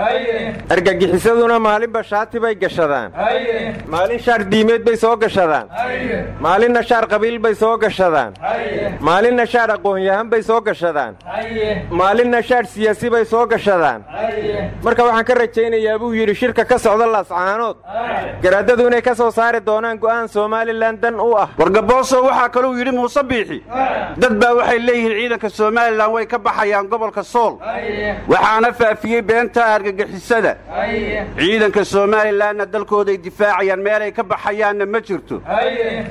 Argagixisaduna maalinba shaati bay gashadaan. Maalin shaar diimeed bay soo gashadaan. Maalinna shaar qabiil bay soo gashadaan. Maalinna shaar aqoon-yahan bay soo gashadaan. Maalinna shaar siyaasi bay soo gashadaan. Marka waxaan ka rajaynayaa buu yidhi shirka ka socda laascaanood garaadadu inay ka soo saari doonaan go'aan somalilan dan u ah. Wargabooso waxaa kaluu yidhi muuse biixi dad baa waxay leeyihiin ciidanka somalilan way ka baxayaan gobolka sool. Waxaana faafiyey beenta argagixisada. Ciidanka somalilanna dalkooday difaacayaan meelay ka baxayaanna ma jirto.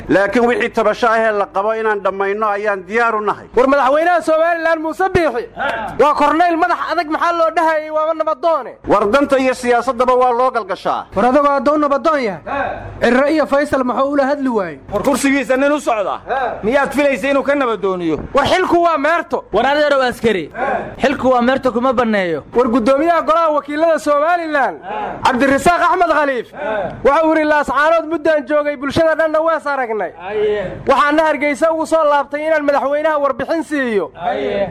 Laakiin wixii tabasho ahee la qabo inaan dhammayno ayaan diyaaru nahay. War madaxweynaha somalilan muuse biixi waa kornayl madax adag maxaa loo dhahayay waaba nabadoone war danta iyo siyaasaddaba waa loo galgashaa. War adagoo addoon nabadoon yahay. Cirro iyo faysal muxuu ula hadli waayey? War kursigiisa nin u socda. Miyaad filaysa inuu ka nabadooniyo war xilku waa meerto. War adeerow askari. Xilku waa meerto kuma banneeyo. War guddoomiyaha golaha wakiilada somalilan cabdirasaaq axmed khaliif. Wuxuu yidhi laascaanood muddaan joogay bulshada dhanna wees aragnay waxaana hargaysa ugu soo laabtay inaan madaxweynaha warbixin siiyo.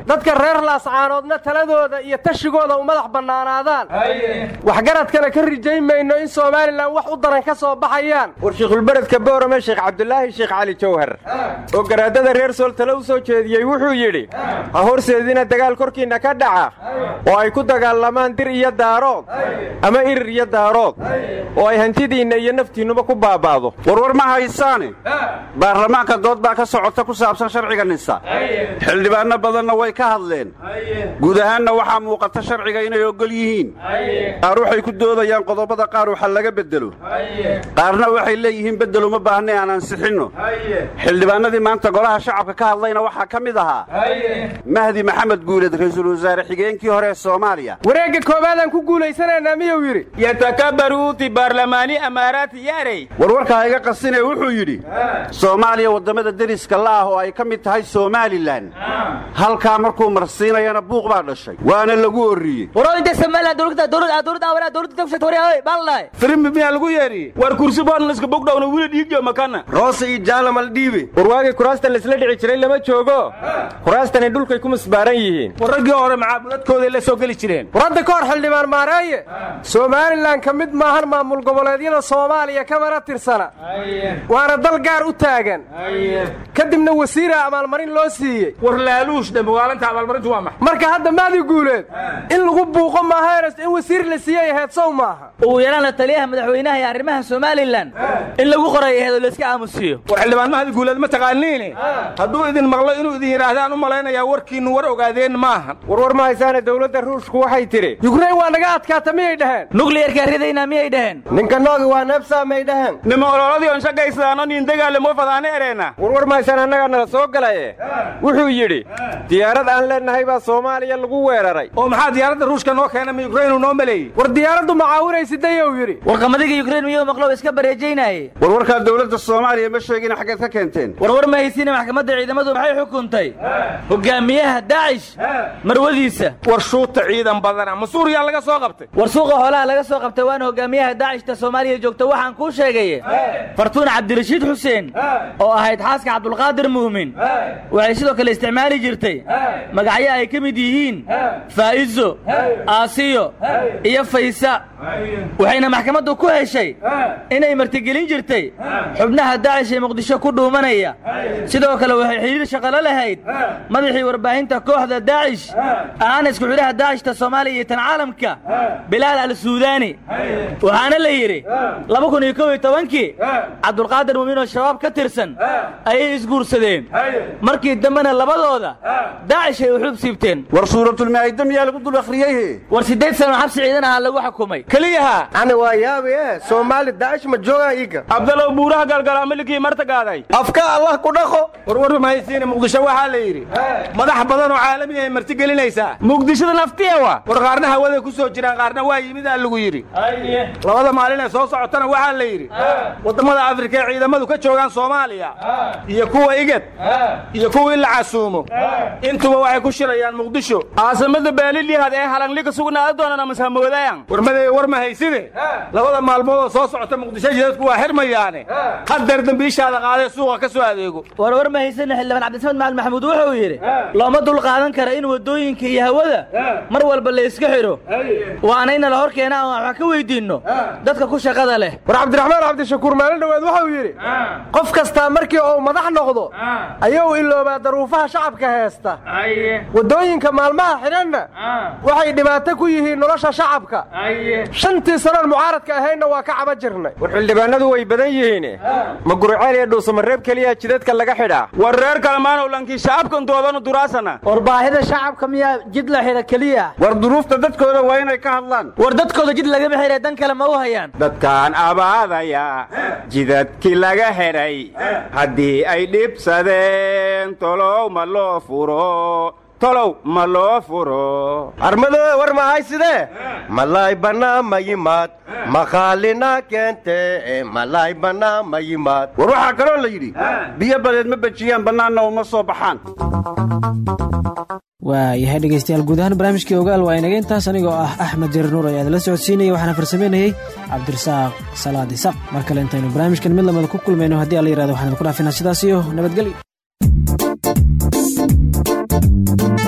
Dadka reer laascaanoodna taladooda iyo tashigooda u madax bannaanaadaan. Waxgaradkana ka rijayn mayno in somalilan wax u daran ka soo baxayaan. War shiikhulberedka boorame sheekh cabdulaahi sheekh cali jawhar. Oo garaadada reer sool tale u soo jeediyey wuxuu yidhi ha horseedina dagaal korkiinna ka dhaca oo ay ku dagaalamaan dir iyo daarood ama irir iyo daarood oo ay hantidiinna iyo naftiinnuba ku baaba'do warwar ma haysaane baarlamaanka dood baa ka socota ku saabsan sharciga nisa xildhibaanno badanna way ka hadleen. Guud ahaanna waxaa muuqata sharciga inay oggol yihiin. Qaar waxay ku doodayaan qodobada qaar waxa laga beddelo. Qaarna waxay leeyihiin beddel uma baahna aan ansixinno xildhibaannadii maanta golaha shacabka ka hadlayna waxaa ka mid ahaa mahdi maxamed guuled ra'iisul wasaare xigeenkii hore ee soomaaliya wareegga koowaadaan ku guulaysanaynaa miyuu yidhi yatakabaruuti baarlamaani amaaraati yaarey warwarkaa iga qasinee wuxuu yidhi soomaaliya waddamada deriska la ah oo ay ka mid tahay somalilan halkaa markuu marsiinayana buuq baa dhashay waana lagu orriyey firimbi miyaa lagu yeedhi war kursi boonliska bogdhowna wili dhiigjo makana roose iyo jaalamal dhiibe war waagii kuraastan laisla dhici jiray lama joogo. Kuraastani dhulkay ku musbaaran yihiin. War raggii hore macaabuladkooday la soo geli jireen. War hadda ka hor xildhibaan maareeye somalilan ka mid maahan maamul goboleedyada soomaaliya kamana tirsana. Waana dal gaar u taagan. Kadibna wasiira abaalmarin loo siiyey. War laaluush dambawaalanta abaalmarintu waa maxa marka hadda maadi guuleed in lagu buuqo maahaeres in wasiir la siiyey aheed sow maaha. Ugu yaraan la taliyaha madaxweynaha iyo arrimaha somalilan in lagu qoray aheed oo layska aamusiiyo. War xildhibaan mahadi guuleed ma taqaaniine hadduu idin maqlo inuu idin yidhaahdaan u malaynayaa warkiinnu war ogaadeen maahan. Warwar ma haysaane dowladda ruushku waxay tidhi yukrain waa naga adkaata miyay dhaheen? Nukliyarkaa ridaynaa miyay dhaheen? Ninka noogi waa neebsaa may dhaheen. Nima ololadii on shagaysadaan oo niin dagaalamo fadaane ereena. Warwar ma haysaan annagaa nala soo galaye. Wuxuu yidhi diyaarad aan leennahay baa soomaaliya lagu weeraray. Oo maxaa diyaaradda ruushka noo keena ma yukrainu noo maleeyey? War diyaaraddu macaawinaysidayou yidhi. War qamadiga yukrain miyuu maqlow iska bareejaynaye warwarkaa dowladda soomaaliya ma sheegina xaggeed ka keenteen. Warwar ma haysiine maxkamadda ciidamadu maxay xukuntay. Hogaamiyaha daacish marwadiisa. War shuuta ciidan badana ma suuriyaa laga soo qabtay? War suuqa xoolaha laga soo qabtay waana hogaamiyaha daacishta soomaaliya joogta waxaan kuu sheegaye fartuun cabdirashiid xuseen oo ahayd xaaska cabdulqaadir muumin waxay sidoo kale isticmaali jirtay magacyo ay ka mid yihiin faa'izo aasiyo iyo faysa. Waxayna maxkamaddu ku heshay inay martigelin jirtay xubnaha daacish ee muqdisho ku dhuumanaya. Sidoo kale waxay shaqalo lahayd madaxii warbaahinta kooxda daacish ahaana isku xidhaha daacishta soomaaliya iyo tan caalamka bilaal al suudaani waxaana la yidhi laba kun iyo kow iyo tobankii cabdulqaadir muumin oo shabaab ka tirsan ayay isguursadeen. Markii dambena labadooda daacish ay u xub siibteen. War suuratulmaa'ida miyaa lagu dul akhriyey war siddeed sano xabsi ciidan ahaa lagu xukumay. Keliyaha. Ani waa yaabi e soomaali daacish ma joogaa iiga abdalow buuraha galgalaa milikii marta gaaday? Afka allah ku dhaqo. Warwar mahaysiine muqdisho waxaa la yidhi madax badan oo caalami ay marti gelinaysaa muqdishada naftiyewa war qaarna hawaday ku soo jiraan qaarna waa yimidaa lagu yidhi. Labada maalin ee soo socotana waxaa la yidhi waddamada afrika ee ciidamadu ka joogaan soomaaliya iyo kuwa igad iyo kuwa in la casuumo. Intuba waxay ku shirayaan muqdisho. Caasimada beelilihad ee halanglika sugnaada doonana mashamoodayan war madeeye war ma hayside? Labada maalmood oo soo socota muqdisho jidadku waa xirmayaane hadeer dambiishaada qaaday suuqa ka soo adeego. War war ma haysana xildhibaan cabdisamed macalin maxamuud wuxuu yidhi looma dul qaadan kara in waddooyinka iyo hawada mar walba la iska xidho. Waana ina la hor keena aan wax ka weydiinno. Dadka ku shaqada leh. War cabdiraxmaan cabdishakuur maalin dhoweed wuxuu yidhi qof kastaa markii uu madax noqdo ayuu iloobaa daruufaha shacabka heesta waddooyinka maalmaha xidhanna waxay dhibaato ku yihiin nolosha shacabka. Shantii sanoon mucaaradka ahaynna waa ka caba jirnay. War xildhibaanadu way badan yihiin ma gurceel iyo dhuusamareeb keliya jidadka laga xidhaa kalemaanow lankii shacabkan doodanu duraasana. War baahida shacabka miyaa jid la xidha keliya. War duruufta dadkooda waa inay ka hadlaan. War dadkooda jid lagama xidhay dan kale ma u hayaan. Dadkaan abaadaya jidadkii laga xidhay haddii ay dhibsadeen tolow ma loo furo tolow ma loo furo. Armado war mahay sidee? Malay bannaa ma yimaad. Maqaalina keente malay bannaa ma yimaad. War waxaa kaloo la yidhi biyo badeed ma bejiyaan bannaanna uma soo baxaan. Waayahay dhegeystayaal guud ahaan barnaamijkii ogaal waa inaga intaas anigoo ah axmed jarir nuur ayaad la socodsiinaya waxaana farsameynayey cabdirasaaq salaad isaq mar kale intaynu barnaamijkan mid lamada ku kulmayno haddii alla yiraahdo waxaan idinku dhaafinaa sidaas iyo nabadgelyo Thank you.